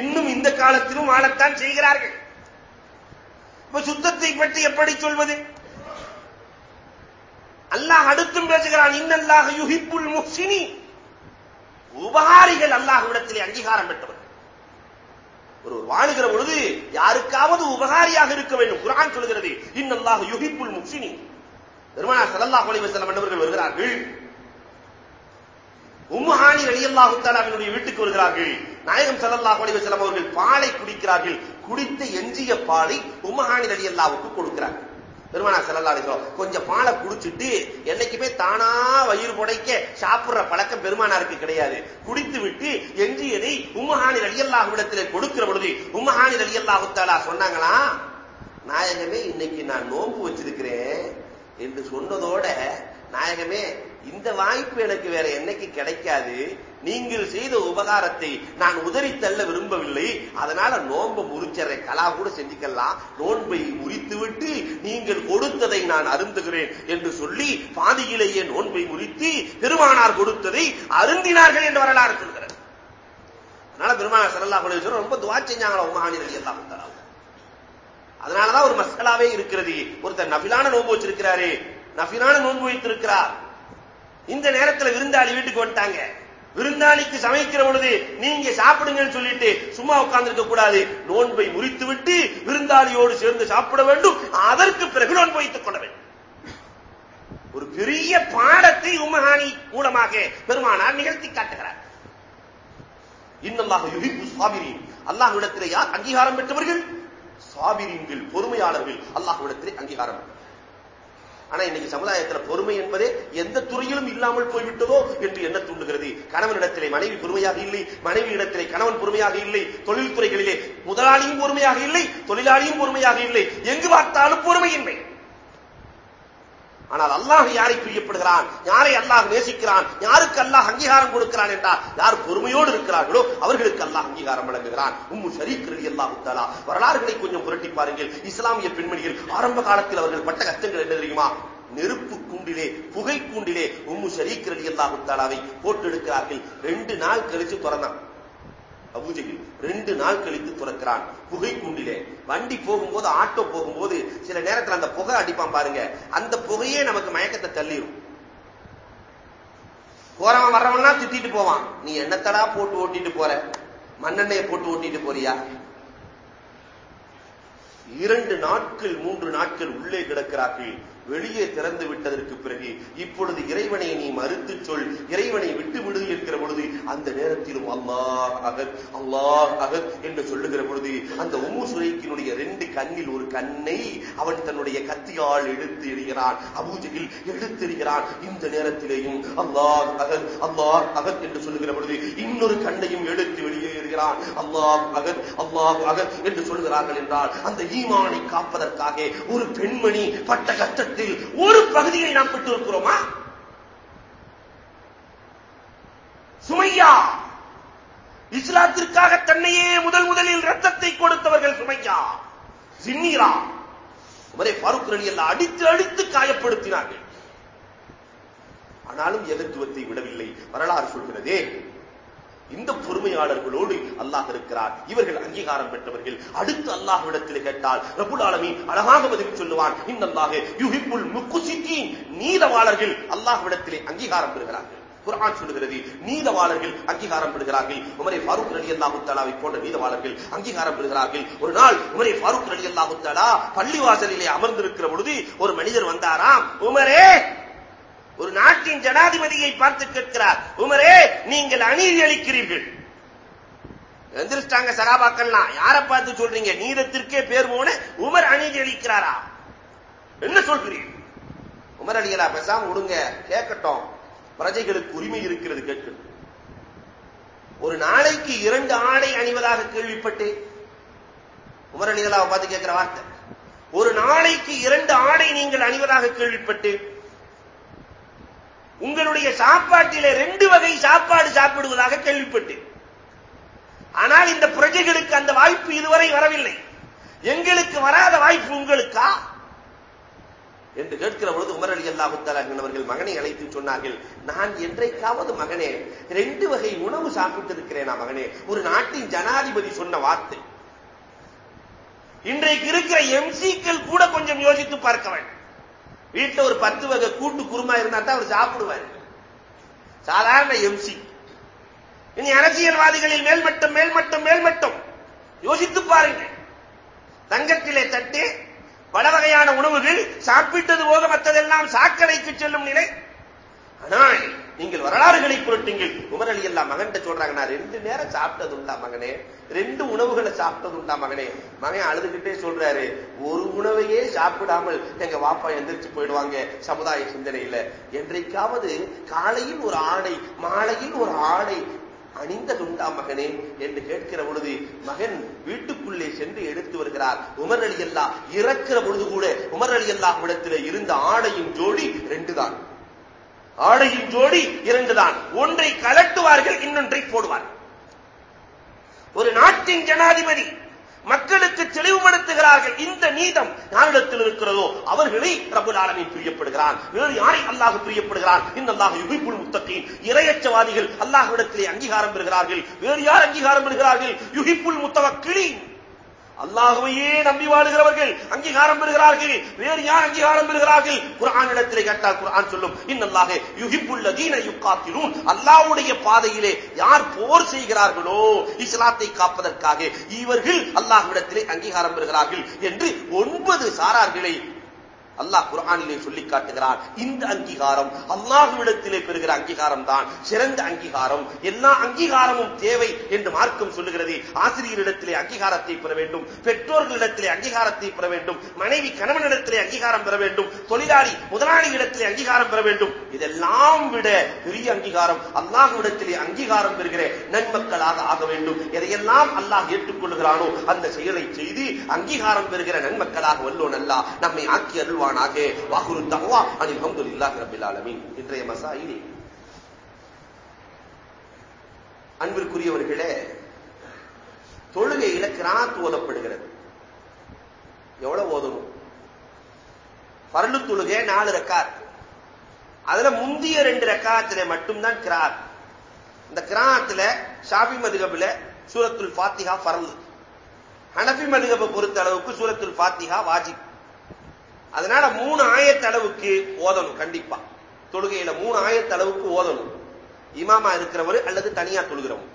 இன்னும் இந்த காலத்திலும் ஆளத்தான் செய்கிறார்கள். இப்ப சுத்தத்தை பற்றி எப்படி சொல்வது? அல்லாஹ் அடுத்தும் பேசுகிறான் இன்னல்லாக யுஹிப்புல் முஹ்சினி. உபகாரிகள் அல்லாஹ்விடத்திலே அங்கீகாரம் பெற்றவர் ஒரு வாழுகிற பொழுது யாருக்காவது உபகாரியாக இருக்க வேண்டும். குரான் சொல்கிறது இன்னல்லாக யுஹிப்புல் முஹ்சினி. பெருமானா ஸல்லல்லாஹு அலைஹி வஸல்லம் என்பவர்கள் வருகிறார்கள். உம்முஹானி ரலியல்லாஹு தஆலாவினுடைய வீட்டுக்கு வருகிறார்கள். நாயகம் ஸல்லல்லாஹு அலைஹி வஸல்லம் அவர்கள் பாலை குடிக்கிறார்கள். குடித்த எஞ்சிய பாலை உம்மஹானி ரலியல்லாஹுக்கு கொடுக்கிறார்கள். பெருமானா செல்லல்லா அடிக்கிறோம் கொஞ்சம் பாலை குடிச்சிட்டு என்னைக்குமே தானா வயிறு புடைக்க சாப்பிடுற பழக்கம் பெருமானாருக்கு கிடையாது. குடித்து விட்டு எஞ்சியதை உம்மஹானி ரலியல்லாஹுவிடத்திலே கொடுக்கிற பொழுது உம்மஹானி ரலியல்லாஹுத்தாலா சொன்னாங்களா? நாயகமே இன்னைக்கு நான் நோன்பு வச்சிருக்கிறேன் என்று சொன்னதோட நாயகமே இந்த வாய்ப்பு எனக்கு வேற என்னைக்கு கிடைக்காது. நீங்கள் செய்த உபகாரத்தை நான் உதறி தள்ள விரும்பவில்லை. அதனால நோன்பை முறிச்சறேன் கலா கூட செஞ்சுக்கலாம். நோன்பை முறித்துவிட்டு நீங்கள் கொடுத்ததை நான் அருந்துகிறேன் என்று சொல்லி பாதியிலேயே நோன்பை முறித்து பெருமானார் கொடுத்ததை அருந்தினார்கள் என்று வரலாறு சொல்கிறது. அதனால பெருமானார் சரல்லா சொல்ல ரொம்ப துவா செஞ்சாங்களா உமானி அலி எல்லாம் அதனாலதான் ஒரு மசாலாவே இருக்கிறது. ஒருத்தர் நபிலான நோன்பு வச்சிருக்கிறாரு. நபிலான நோன்பு வைத்திருக்கிறார். இந்த நேரத்தில் விருந்தாளி வீட்டுக்கு வந்துட்டாங்க. விருந்தாளிக்கு சமைக்கிற பொழுது நீங்க சாப்பிடுங்கன்னு சொல்லிட்டு சும்மா உட்கார்ந்துருக்க கூடாது. நோன்பை முறித்து விட்டு விருந்தாளியோடு சேர்ந்து சாப்பிட வேண்டும். அதற்கு பிறகு நோன்பு வைத்துக் கொள்ள வேண்டும். ஒரு பெரிய பாடத்தை உமஹானி மூலமாக பெருமானார் நிகழ்த்தி காட்டுகிறார். இன்னமாக யுகிப்பு அல்லாஹ் இடத்துல யார் அங்கீகாரம் பெற்றவர்கள்? சாபிரீன்கள் பொறுமையாளர்கள். அல்லாஹ் இடத்திலே அங்கீகாரம் ஆனா இன்னைக்கு சமுதாயத்தில் பொறுமை என்பதே எந்த துறையிலும் இல்லாமல் போய்விட்டதோ என்று என்ன தூண்டுகிறது? கணவனிடத்திலே மனைவி பொறுமையாக இல்லை மனைவி இடத்திலே கணவன் பொறுமையாக இல்லை தொழில்துறைகளிலே முதலாளியும் பொறுமையாக இல்லை தொழிலாளியும் பொறுமையாக இல்லை. எங்கு பார்த்தாலும் பொறுமையின்மை. ஆனால் அல்லாஹ் யாரை பிரியப்படுகிறான்? யாரை அல்லாஹ் நேசிக்கிறான்? யாருக்கு அல்லாஹ் அங்கீகாரம் கொடுக்கிறான் என்றால் யார் பொறுமையோடு இருக்கிறார்களோ அவர்களுக்கு அல்லாஹ் அங்கீகாரம் வழங்குகிறான். உம்மு ஷரீக் ரலி அல்லாஹு வரலாறுகளை கொஞ்சம் புரட்டி பாருங்கள். இஸ்லாமிய பெண்மணிகள் ஆரம்ப காலத்தில் அவர்கள் பட்ட கஷ்டங்கள் என்ன தெரியுமா? நெருப்பு கூண்டிலே புகை கூண்டிலே உம்மு ஷரீக் ரலி அல்லாஹு போட்டு போட்டெடுக்கிறார்கள். ரெண்டு நாள் கழிச்சு திறந்தான். அபூஜகில் ரெண்டு நாள் கழித்து துறக்கிறான். புகை குண்டிலே வண்டி போகும்போது ஆட்டோ போகும்போது சில நேரத்தில் அந்த புகை அடிப்பான் பாருங்க. அந்த புகையே நமக்கு மயக்கத்தை தள்ளிடும் போறவன் வர்றவன்னா திட்டிட்டு போவான். நீ என்னத்தடா போட்டு ஓட்டிட்டு போற? மண்ணெண்ணையை போட்டு ஓட்டிட்டு போறியா? இரண்டு நாட்கள் மூன்று நாட்கள் உள்ளே கிடக்கிறார்கள். வெளியே திறந்து விட்டதற்கு பிறகு இப்பொழுது இறைவனை நீ மறுத்து சொல். இறைவனை விட்டு விடு என்கிற பொழுது அந்த நேரத்திலும் அல்லாஹ் அகத் அல்லாஹ் அகத் என்று சொல்லுகிற பொழுது அந்த உமு சுரைக்கினுடைய ரெண்டு கண்ணில் ஒரு கண்ணை அவன் தன்னுடைய கத்தியால் எடுத்து எறிகிறான். அபூஜையில் எடுத்தெறிகிறான் இந்த நேரத்திலேயும் அல்லாஹ் அகத் அல்லாஹ் அகத் என்று சொல்லுகிற பொழுது இன்னொரு கண்ணையும் எடுத்து வெளியே எறிகிறான். அல்லாஹ் அகத் அல்லாஹ் அகத் என்று சொல்கிறார்கள் என்றால் அந்த ஈமானை காப்பதற்காக ஒரு பெண்மணி பட்ட கஷ்டத்தில் ஒரு பகுதியை நாம் பெற்றிருக்கிறோமா சுமையா? இஸ்லாத்திற்காக தன்னையே முதல் முதலில் ரத்தத்தை கொடுத்தவர்கள் சுமையா? சின்னீரா? உமரே ஃபாரூக் அலி எல்லாம் அடித்து அடித்து காயப்படுத்தினார்கள். ஆனாலும் எதிர்த்துவத்தை விடவில்லை. வரலாறு சொல்கிறதே இந்த பொறுமையாளர்களோடு அல்லாஹ் இருக்கிறார். இவர்கள் அங்கீகாரம் பெற்றவர்கள். அடுத்து அல்லாஹ்விடத்தில் கேட்டால் ரபுல் ஆலமீன் அழகாக பதில் சொல்லுவான். இன்னல்லாக யுஹிப்புல் முக்குசித்தீன் நீதவாளர்கள் அல்லாஹ்விடத்திலே அங்கீகாரம் பெறுகிறார்கள். குரான் சொல்லுகிறது நீதவாளர்கள் அங்கீகாரம் பெறுகிறார்கள். உமரை ஃபாரூக் அலி அல்லாஹு போன்ற நீதவாளர்கள் அங்கீகாரம் பெறுகிறார்கள். ஒரு நாள் உமரை ஃபாரூக் அலி அல்லாஹு தஆலா பள்ளிவாசலிலே அமர்ந்திருக்கிற பொழுது ஒரு மனிதர் வந்தாராம் உமரே ஒரு நாட்டின் ஜனாதிபதியை பார்த்து கேட்கிறார் உமரே நீங்கள் அநீதி அளிக்கிறீர்கள். எந்திரிச்சிட்டாங்க சகாபாக்கள்லாம். யாரை பார்த்து சொல்றீங்க? நீதத்திற்கே பேர் போன உமர் அநீதி அளிக்கிறாரா? என்ன சொல்கிறீர்கள் உமர் அலியலா பேசாம விடுங்க. கேட்கட்டும். பிரஜைகளுக்கு உரிமை இருக்கிறது கேட்கட்டும். ஒரு நாளைக்கு இரண்டு ஆடை அணிவதாக கேள்விப்பட்டு உமர் அலியலாவை பார்த்து கேட்கிற வார்த்தை. ஒரு நாளைக்கு இரண்டு ஆடை நீங்கள் அணிவதாக கேள்விப்பட்டு உங்களுடைய சாப்பாட்டிலே ரெண்டு வகை சாப்பாடு சாப்பிடுவதாக கேள்விப்பட்டேன். ஆனால் இந்த பிரஜைகளுக்கு அந்த வாய்ப்பு இதுவரை வரவில்லை. எங்களுக்கு வராத வாய்ப்பு உங்களுக்கா? என்று கேட்கிற பொழுது உமர் அலி அல்லா அவர்கள் மகனை அழைத்து சொன்னார்கள் நான் என்றைக்காவது மகனே ரெண்டு வகை உணவு சாப்பிட்டு இருக்கிறேனா மகனே? ஒரு நாட்டின் ஜனாதிபதி சொன்ன வார்த்தை. இன்றைக்கு இருக்கிற எம்சிக்கள் கூட கொஞ்சம் யோசித்து பார்க்க வேண்டும். வீட்டுல ஒரு பத்து வகை கூட்டு குருமா இருந்தா தான் அவர் சாப்பிடுவார். சாதாரண எம்சி இனி அரசியல்வாதிகளில் மேல்மட்டம் மேல்மட்டம் மேல்மட்டம் யோசித்து பாருங்க. தங்கத்திலே தட்டு பல வகையான உணவுகள் சாப்பிட்டது போக மற்றதெல்லாம் சாக்கடைக்கு செல்லும் நிலை. ஆனால் நீங்கள் வரலாறுகளை புரட்டுங்கள். உமர் அலி எல்லாம் மகன்கிட்ட சொல்றாங்க நான் ரெண்டு நேரம் சாப்பிட்டது உண்டா மகனே. ரெண்டு உணவுகளை சாப்பிட்டது உண்டா மகனே. மகன் அழுதுகிட்டே சொல்றாரு ஒரு உணவையே சாப்பிடாமல் எங்க வாப்பா எந்திரிச்சு போயிடுவாங்க. சமுதாய சிந்தனையில. என்றைக்காவது காலையில் ஒரு ஆடை மாலையில் ஒரு ஆடை அணிந்ததுண்டா மகனே என்று கேட்கிற பொழுது மகன் வீட்டுக்குள்ளே சென்று எடுத்து வருகிறார். உமர் அலி அல்லா இறக்கிற பொழுது கூட உமர் அலி அல்லா இடத்தில் இருந்த ஆடையும் ஜோடி ரெண்டு தான் ஆடையின் ஜோடி இரண்டுதான். ஒன்றை கலட்டுவார்கள் இன்னொன்றை போடுவார்கள். ஒரு நாட்டின் ஜனாதிபதி மக்களுக்கு தெளிவுபடுத்துகிறார்கள் இந்த நீதம் யாரிடத்தில் இருக்கிறதோ அவர்களை ரபுல் ஆலமின் பிரியப்படுகிறான். வேறு யாரை அல்லாஹ் பிரியப்படுகிறான்? இந்த அல்லாஹ் யுகிப்புல் முத்தகீன். இரையச்சவாதிகள் அல்லாஹ்விடத்திலே அங்கீகாரம் பெறுகிறார்கள். வேறு யார் அங்கீகாரம் பெறுகிறார்கள்? யுகிப்புல் முத்தவக்கிளீன் அல்லாஹுவையே நம்பி வாழுகிறவர்கள் அங்கீகாரம் பெறுகிறார்கள். வேறு யார் அங்கீகாரம் பெறுகிறார்கள்? குரான் இடத்திலே கேட்டால் குரான் சொல்லும். இன்னல்லாக யுகிப்புள்ள தீன யுக்காத்திலும் அல்லாவுடைய பாதையிலே யார் போர் செய்கிறார்களோ இஸ்லாத்தை காப்பதற்காக இவர்கள் அல்லாஹ்விடத்திலே அங்கீகாரம் பெறுகிறார்கள் என்று ஒன்பது சாரார்களை அல்லாஹ் குரானிலே சொல்லி காட்டுகிறான். இந்த அங்கீகாரம் அல்லாஹுவிடத்திலே பெறுகிற அங்கீகாரம் தான் சிறந்த அங்கீகாரம். எல்லா அங்கீகாரமும் தேவை என்று மார்க்கம் சொல்லுகிறது. ஆசிரியரிடத்திலே அங்கீகாரத்தை பெற வேண்டும். பெற்றோர்களிடத்திலே அங்கீகாரத்தை பெற வேண்டும். மனைவி கணவனிடத்திலே அங்கீகாரம் பெற வேண்டும். தொழிலாளி முதலாளி இடத்திலே அங்கீகாரம் பெற வேண்டும். இதெல்லாம் விட பெரிய அங்கீகாரம் அல்லாஹுவிடத்திலே அங்கீகாரம் பெறுகிற நன்மக்களாக ஆக வேண்டும். எதையெல்லாம் அல்லாஹ் ஏற்றுக்கொள்கிறானோ அந்த செயலை செய்து அங்கீகாரம் பெறுகிற நன்மக்களாக வல்லோன் அல்லா நம்மை ஆக்கி அருள்வான் செய்வானாக வாகுரு தகவா அனில் அஹமதுல்லாஹி ரபில் ஆலமின் இன்றைய மசாயிலே. அன்பிற்குரியவர்களே தொழுகையில கிராத் ஓதப்படுகிறது. எவ்வளவு ஓதணும்? பரலு தொழுகை நாலு ரக்காத். அதுல முந்திய ரெண்டு ரக்காத்துல மட்டும்தான் கிராத். இந்த கிராத்துல ஷாபி மதுகபில சூரத்துல் ஃபாத்திஹா பரல் ஹனபி மதுகபை பொறுத்த அளவுக்கு சூரத்துல் ஃபாத்திஹா வாஜிப். அதனால மூணு ஆயத்தளவுக்கு ஓதணும் கண்டிப்பா. தொழுகையில மூணு ஆயத்தளவுக்கு ஓதணும். இமாமா இருக்கிறவர் அல்லது தனியா தொழுகிறவன்.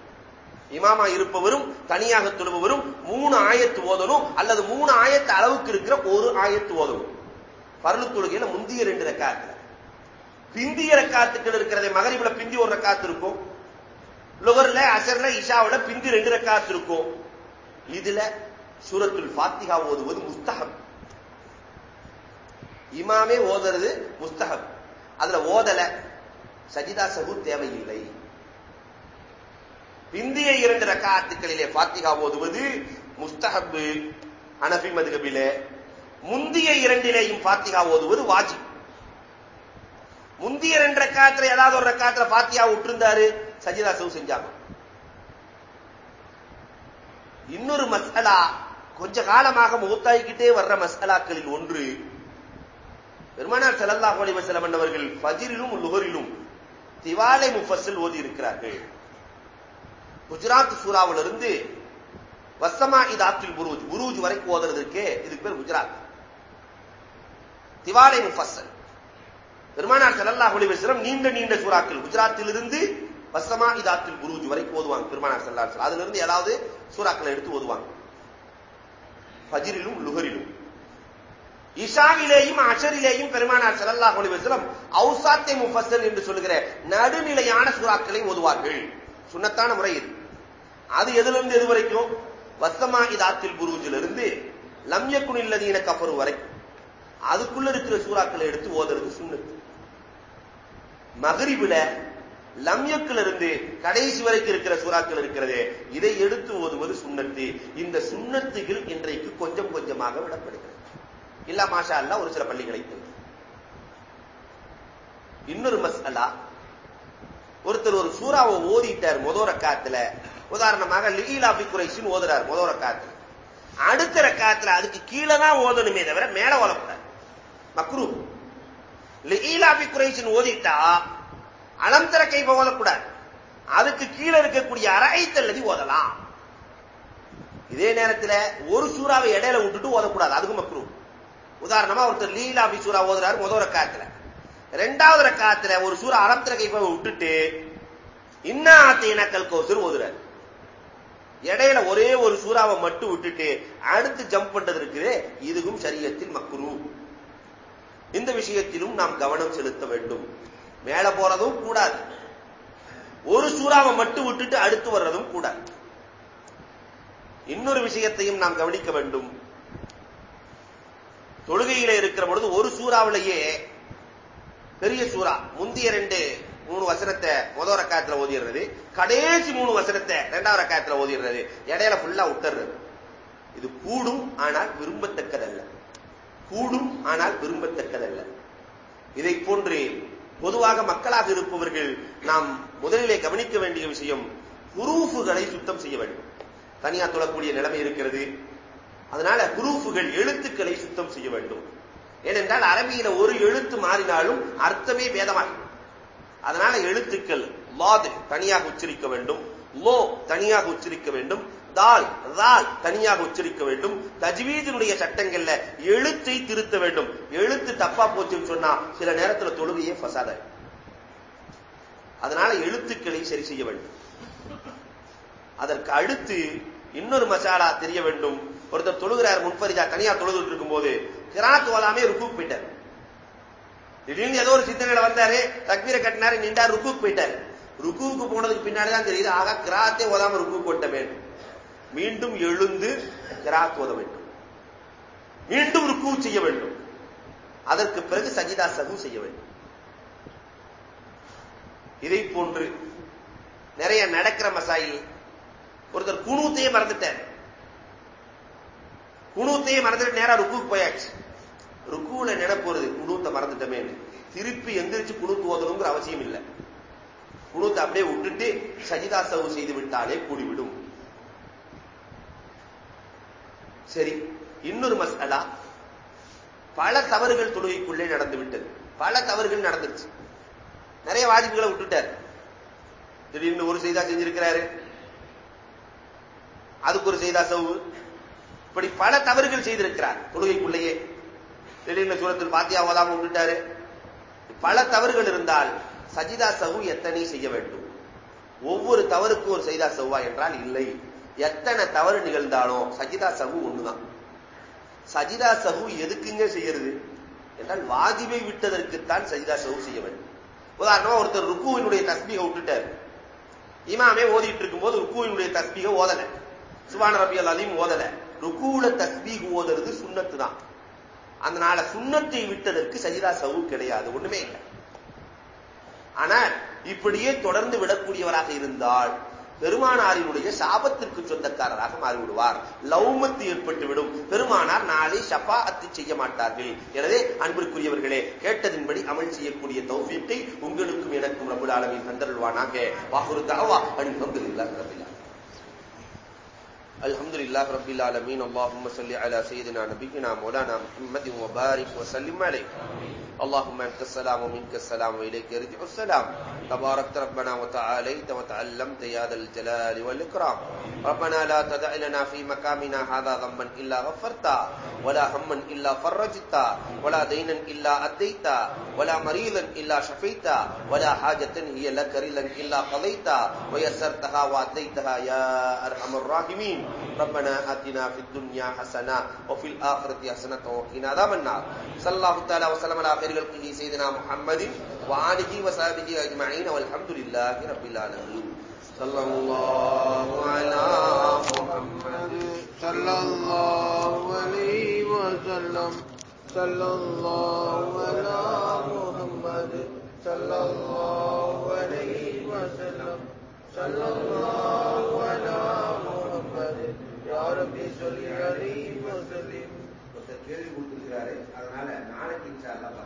இமாமா இருப்பவரும் தனியாக தொழுபவரும் மூணு ஆயத்து ஓதணும் அல்லது மூணு ஆயத்த அளவுக்கு இருக்கிற ஒரு ஆயத்து ஓதணும். பருளு தொழுகையில முந்திய ரெண்டு ரெக்காத்து. பிந்திய ரெக்காத்துக்கள் இருக்கிறதே மகரிபுல பிந்தி ஒரு ரெக்காத்து இருக்கும். லுகர்ல அசர்ல இஷாவில பிந்தி ரெண்டு ரெக்காத்து இருக்கும். இதுல சூரத்துல் ஃபாத்திகா ஓதுவது முஸ்தகம் இமாமே ஓதுறது முஸ்தகம் அதுல ஓதல. சஜிதா சகு தேவையில்லை. பிந்திய இரண்டு ரக்காத்துக்களிலே பாத்திகா ஓதுவது முஸ்தஹப் அனபி மதுகபில முந்திய இரண்டிலேயும் பாத்திகா ஓதுவது வாஜி முந்திய ரெண்டு ரக்காத்துல ஏதாவது ஒரு ரக்காத்துல பாத்தியா விட்டுருந்தாரு சஜிதா சவு செஞ்சாங்க. இன்னொரு மசாலா கொஞ்ச காலமாக முகத்தாய்கிட்டே வர்ற மசாலாக்களில் ஒன்று பெருமானார் செல்லல்லாஹு கோலிம வஸல்லம் அவர்கள் லுகரிலும் திவாலை முஃபஸில் ஓதி இருக்கிறார்கள் குஜராத் சூறாவிலிருந்து வசமா ஆற்றில் புரூஜ் புரூஜ் வரைக்கும் ஓதுறதுக்கு இதுக்கு பேர் குஜராத். திவாலை முஃபஸல் பெருமானார் ஸல்லல்லாஹு அலைஹி நீண்ட நீண்ட சூறாக்கள் குஜராத்திலிருந்து வசமா ஆற்றில் புரூஜ் வரைக்கும் ஓதுவாங்க பெருமானார் செல்லா அதிலிருந்து அதுல இருந்து ஏதாவது சூறாக்களை எடுத்து ஓதுவாங்க. பஜிரிலும் லுஹரிலும். இஷாவிலேயும் அஷரிலேயும் பெருமானார் ஸல்லல்லாஹு அலைஹி வஸல்லம் அவுசாத்தே முஃபசல் என்று சொல்லுகிற நடுநிலையான சூறாக்களை ஓதுவார்கள். சுண்ணத்தான முறை இது. அது எதுல இருந்து எது வரைக்கும் வசமா இதாத்தில் புரூஜில் இருந்து லம் யக்குன் இல்லதீன வரைக்கும் அதுக்குள்ள இருக்கிற சூறாக்களை எடுத்து ஓதுறது சுண்ணத்து. மகரிபில லம்யக்கில் இருந்து கடைசி வரைக்கும் இருக்கிற சூறாக்கள் இருக்கிறது. இதை எடுத்து ஓதுவது சுண்ணத்து. இந்த சுண்ணத்துகள் இன்றைக்கு கொஞ்சம் கொஞ்சமாக விடப்படுகிறது. இல்ல மாஷா அல்ல ஒரு சில பள்ளிகளை இன்னொரு மஸ்அலா ஒருத்தர் ஒரு சூறாவை ஓதிட்டார் முதல் ரக்காத்துல. உதாரணமாக லீலா பி குறைசின்னு ஓதுறார் முதல் ரக்காத்துல. அடுத்த ரக்காத்துல அதுக்கு கீழே தான் ஓதணுமே தவிர மேல ஓதக்கூடாது. மக்ரூ லீலா பி ஓதிட்டா அலம் திற கை ஓதக்கூடாது. அதுக்கு கீழே இருக்கக்கூடிய அரைத்தல்லதி ஓதலாம். இதே நேரத்துல ஒரு சூறாவை இடையில விட்டுட்டு ஓதக்கூடாது. அதுக்கும் மக்ரூ உதாரணமா ஒருத்தர் லீலா சூரா சூறா ஓதுறாரு முதல் ரக்காத்துல. ரெண்டாவது ரக்காத்துல ஒரு சூறா அறத்துல கை கை விட்டுட்டு இன்னா தீனக்கல் கோசர் ஓதுறாரு. இடையில ஒரே ஒரு சூறாவை மட்டும் விட்டுட்டு அடுத்து ஜம்ப் பண்றது இருக்குது இதுவும் சரியத்தில் மக்குரு இந்த விஷயத்திலும் நாம் கவனம் செலுத்த வேண்டும். மேல போறதும் கூடாது. ஒரு சூறாவை மட்டும் விட்டுட்டு அடுத்து வர்றதும் கூடாது. இன்னொரு விஷயத்தையும் நாம் கவனிக்க வேண்டும். தொழுகையில இருக்கிற பொழுது ஒரு சூறாவிலேயே பெரிய சூறா முந்திய ரெண்டு மூணு வசனத்தை முதல் ரக்காயத்துல ஓதிடுறது கடைசி மூணு வசனத்தை ரெண்டாவது ரக்காயத்துல ஓதிடுறது இடையில ஃபுல்லா விட்டுறது இது கூடும் ஆனால் விரும்பத்தக்கதல்ல. கூடும் ஆனால் விரும்பத்தக்கதல்ல. இதை போன்று பொதுவாக மக்களாக இருப்பவர்கள் நாம் முதலிலே கவனிக்க வேண்டிய விஷயம் குரூஃபுகளை சுத்தம் செய்ய வேண்டும். தனியா தொழக்கூடிய நிலைமை இருக்கிறது. அதனால குரூப்புகள் எழுத்துக்களை சுத்தம் செய்ய வேண்டும். ஏனென்றால் அரபியில ஒரு எழுத்து மாறினாலும் அர்த்தமே வேதமாகும் அதனால எழுத்துக்கள் லாது தனியாக உச்சரிக்க வேண்டும் லோ தனியாக உச்சரிக்க வேண்டும் தால் ரால் தனியாக உச்சரிக்க வேண்டும் தஜ்வீதினுடைய சட்டங்கள்ல எழுத்தை திருத்த வேண்டும். எழுத்து தப்பா போச்சுன்னு சொன்னா சில நேரத்துல தொழுகையே ஃபசாத அதனால எழுத்துக்களை சரி செய்ய வேண்டும். அதற்கு அடுத்து இன்னொரு மசாலா தெரிய வேண்டும். ஒருத்தர் தொழுகிறார் முன்பரிஜா தனியா தொழுதுட்டு இருக்கும் போது கிராத் ஓதாமே ருக்குக்கு போயிட்டார். திடீர்னு ஏதோ ஒரு சிந்தனையில வந்தாரு தக்மீரை கட்டினாரு நின்றார் ருக்குக்கு போயிட்டாரு. ருக்குவுக்கு போனதுக்கு பின்னாடி தான் தெரியுது ஆக கிராத்தே ஓதாம ருக்கு கொட்ட வேண்டும் மீண்டும் எழுந்து கிராத் ஓத வேண்டும். மீண்டும் ருக்கு செய்ய வேண்டும். அதற்கு பிறகு சஜிதா சகு செய்ய வேண்டும். இதை போன்று நிறைய நடக்கிற மசாயி ஒருத்தர் குணூத்தையே மறந்துட்டார். குணூத்தையே மறந்துட்டு நேரா ருக்குக்கு போயாச்சு. ருக்குல நினைப்போறது குணூத்தை மறந்துட்டமே திருப்பி எந்திரிச்சு குணூத்து ஓதணுங்கிற அவசியம் இல்லை. குணூத்தை அப்படியே விட்டுட்டு சஜிதா சவு செய்து விட்டாலே கூடிவிடும். சரி இன்னொரு மசாலா. பல தவறுகள் தொழுகைக்குள்ளே நடந்து விட்டது. பல தவறுகள் நடந்துருச்சு. நிறைய வாஜிப்புகளை விட்டுட்டார். திடீர்னு ஒரு செய்தா செஞ்சிருக்கிறாரு. அதுக்கு ஒரு செய்தா சவு. இப்படி பல தவறுகள் செய்திருக்கிறார் தொழுகைக்குள்ளேயே. திடீர்னு சூரத்தில் பாத்தியா ஓதாம விட்டுட்டாரு. பல தவறுகள் இருந்தால் சஜிதா சவு எத்தனை செய்ய வேண்டும்? ஒவ்வொரு தவறுக்கும் ஒரு சஜிதா சவுவா என்றால் இல்லை. எத்தனை தவறு நிகழ்ந்தாலும் சஜிதா சகு ஒண்ணுதான். சஜிதா சகு எதுக்குங்க செய்யறது? என்றால் வாஜிபை விட்டதற்குத்தான் சஜிதா சகு செய்ய வேண்டும். உதாரணமா ஒருத்தர் ருக்குவினுடைய தஸ்மிகை விட்டுட்டாரு. இமாமே ஓதிட்டு இருக்கும்போது ருக்குவினுடைய தஸ்மிகை ஓதல. சுபான ரபியல் அதையும் ஓதலை. ருக்குவுல தஸ்பீக் ஓதுறது சுண்ணத்து தான் அதனால சுண்ணத்தை விட்டதற்கு சஜிதா சவு கிடையாது ஒண்ணுமே இல்லை. ஆனால் இப்படியே தொடர்ந்து விடக்கூடியவராக இருந்தால் பெருமானாரினுடைய சாபத்திற்கு சொந்தக்காரராக மாறிவிடுவார். லௌமத்து ஏற்பட்டு விடும் பெருமானார் நாளை ஷபாஅத்து செய்ய மாட்டார்கள். எனவே அன்பிற்குரியவர்களே கேட்டதின்படி அமல் செய்யக்கூடிய தௌஃபீக்கை உங்களுக்கும் எனக்கும் ரபுல் ஆலமின் தந்தருள்வானாக. வாகுரு தாவா அன்பு ரபில்லா الحمد لله رب العالمين اللهم صل على سيدنا نبينا مولانا محمد وبارك وسلم عليه اللهم انت السلام ومنك السلام واليك يرجع السلام. تباركت ربنا وتعاليت وتعلمت يا ذا الجلال والاكرام ربنا لا تدع لنا في مقامنا هذا ذنبا الا غفرته ولا هما الا فرجته ولا دينا الا اديته ولا مريضا الا شفيته ولا حاجة هي لك رلا الا قضيتها ويسرتها واديتها يا ارحم الراحمين ربنا اتنا في الدنيا حسنه وفي الاخره حسنه وقنا عذاب النار. صلى الله تعالى وسلم على خير خلقه سيدنا محمد وآله وصحبه أجمعين والحمد لله رب العالمين صلى الله على محمد. صلى الله عليه وسلم. صلى الله على محمد. صلى الله عليه وسلم. صلى الله على محمد கூடாது. யாரும் கேள்வி கொடுத்திருக்கிறாரு. அதனால நாளைக்கு இன்ஷா அல்லா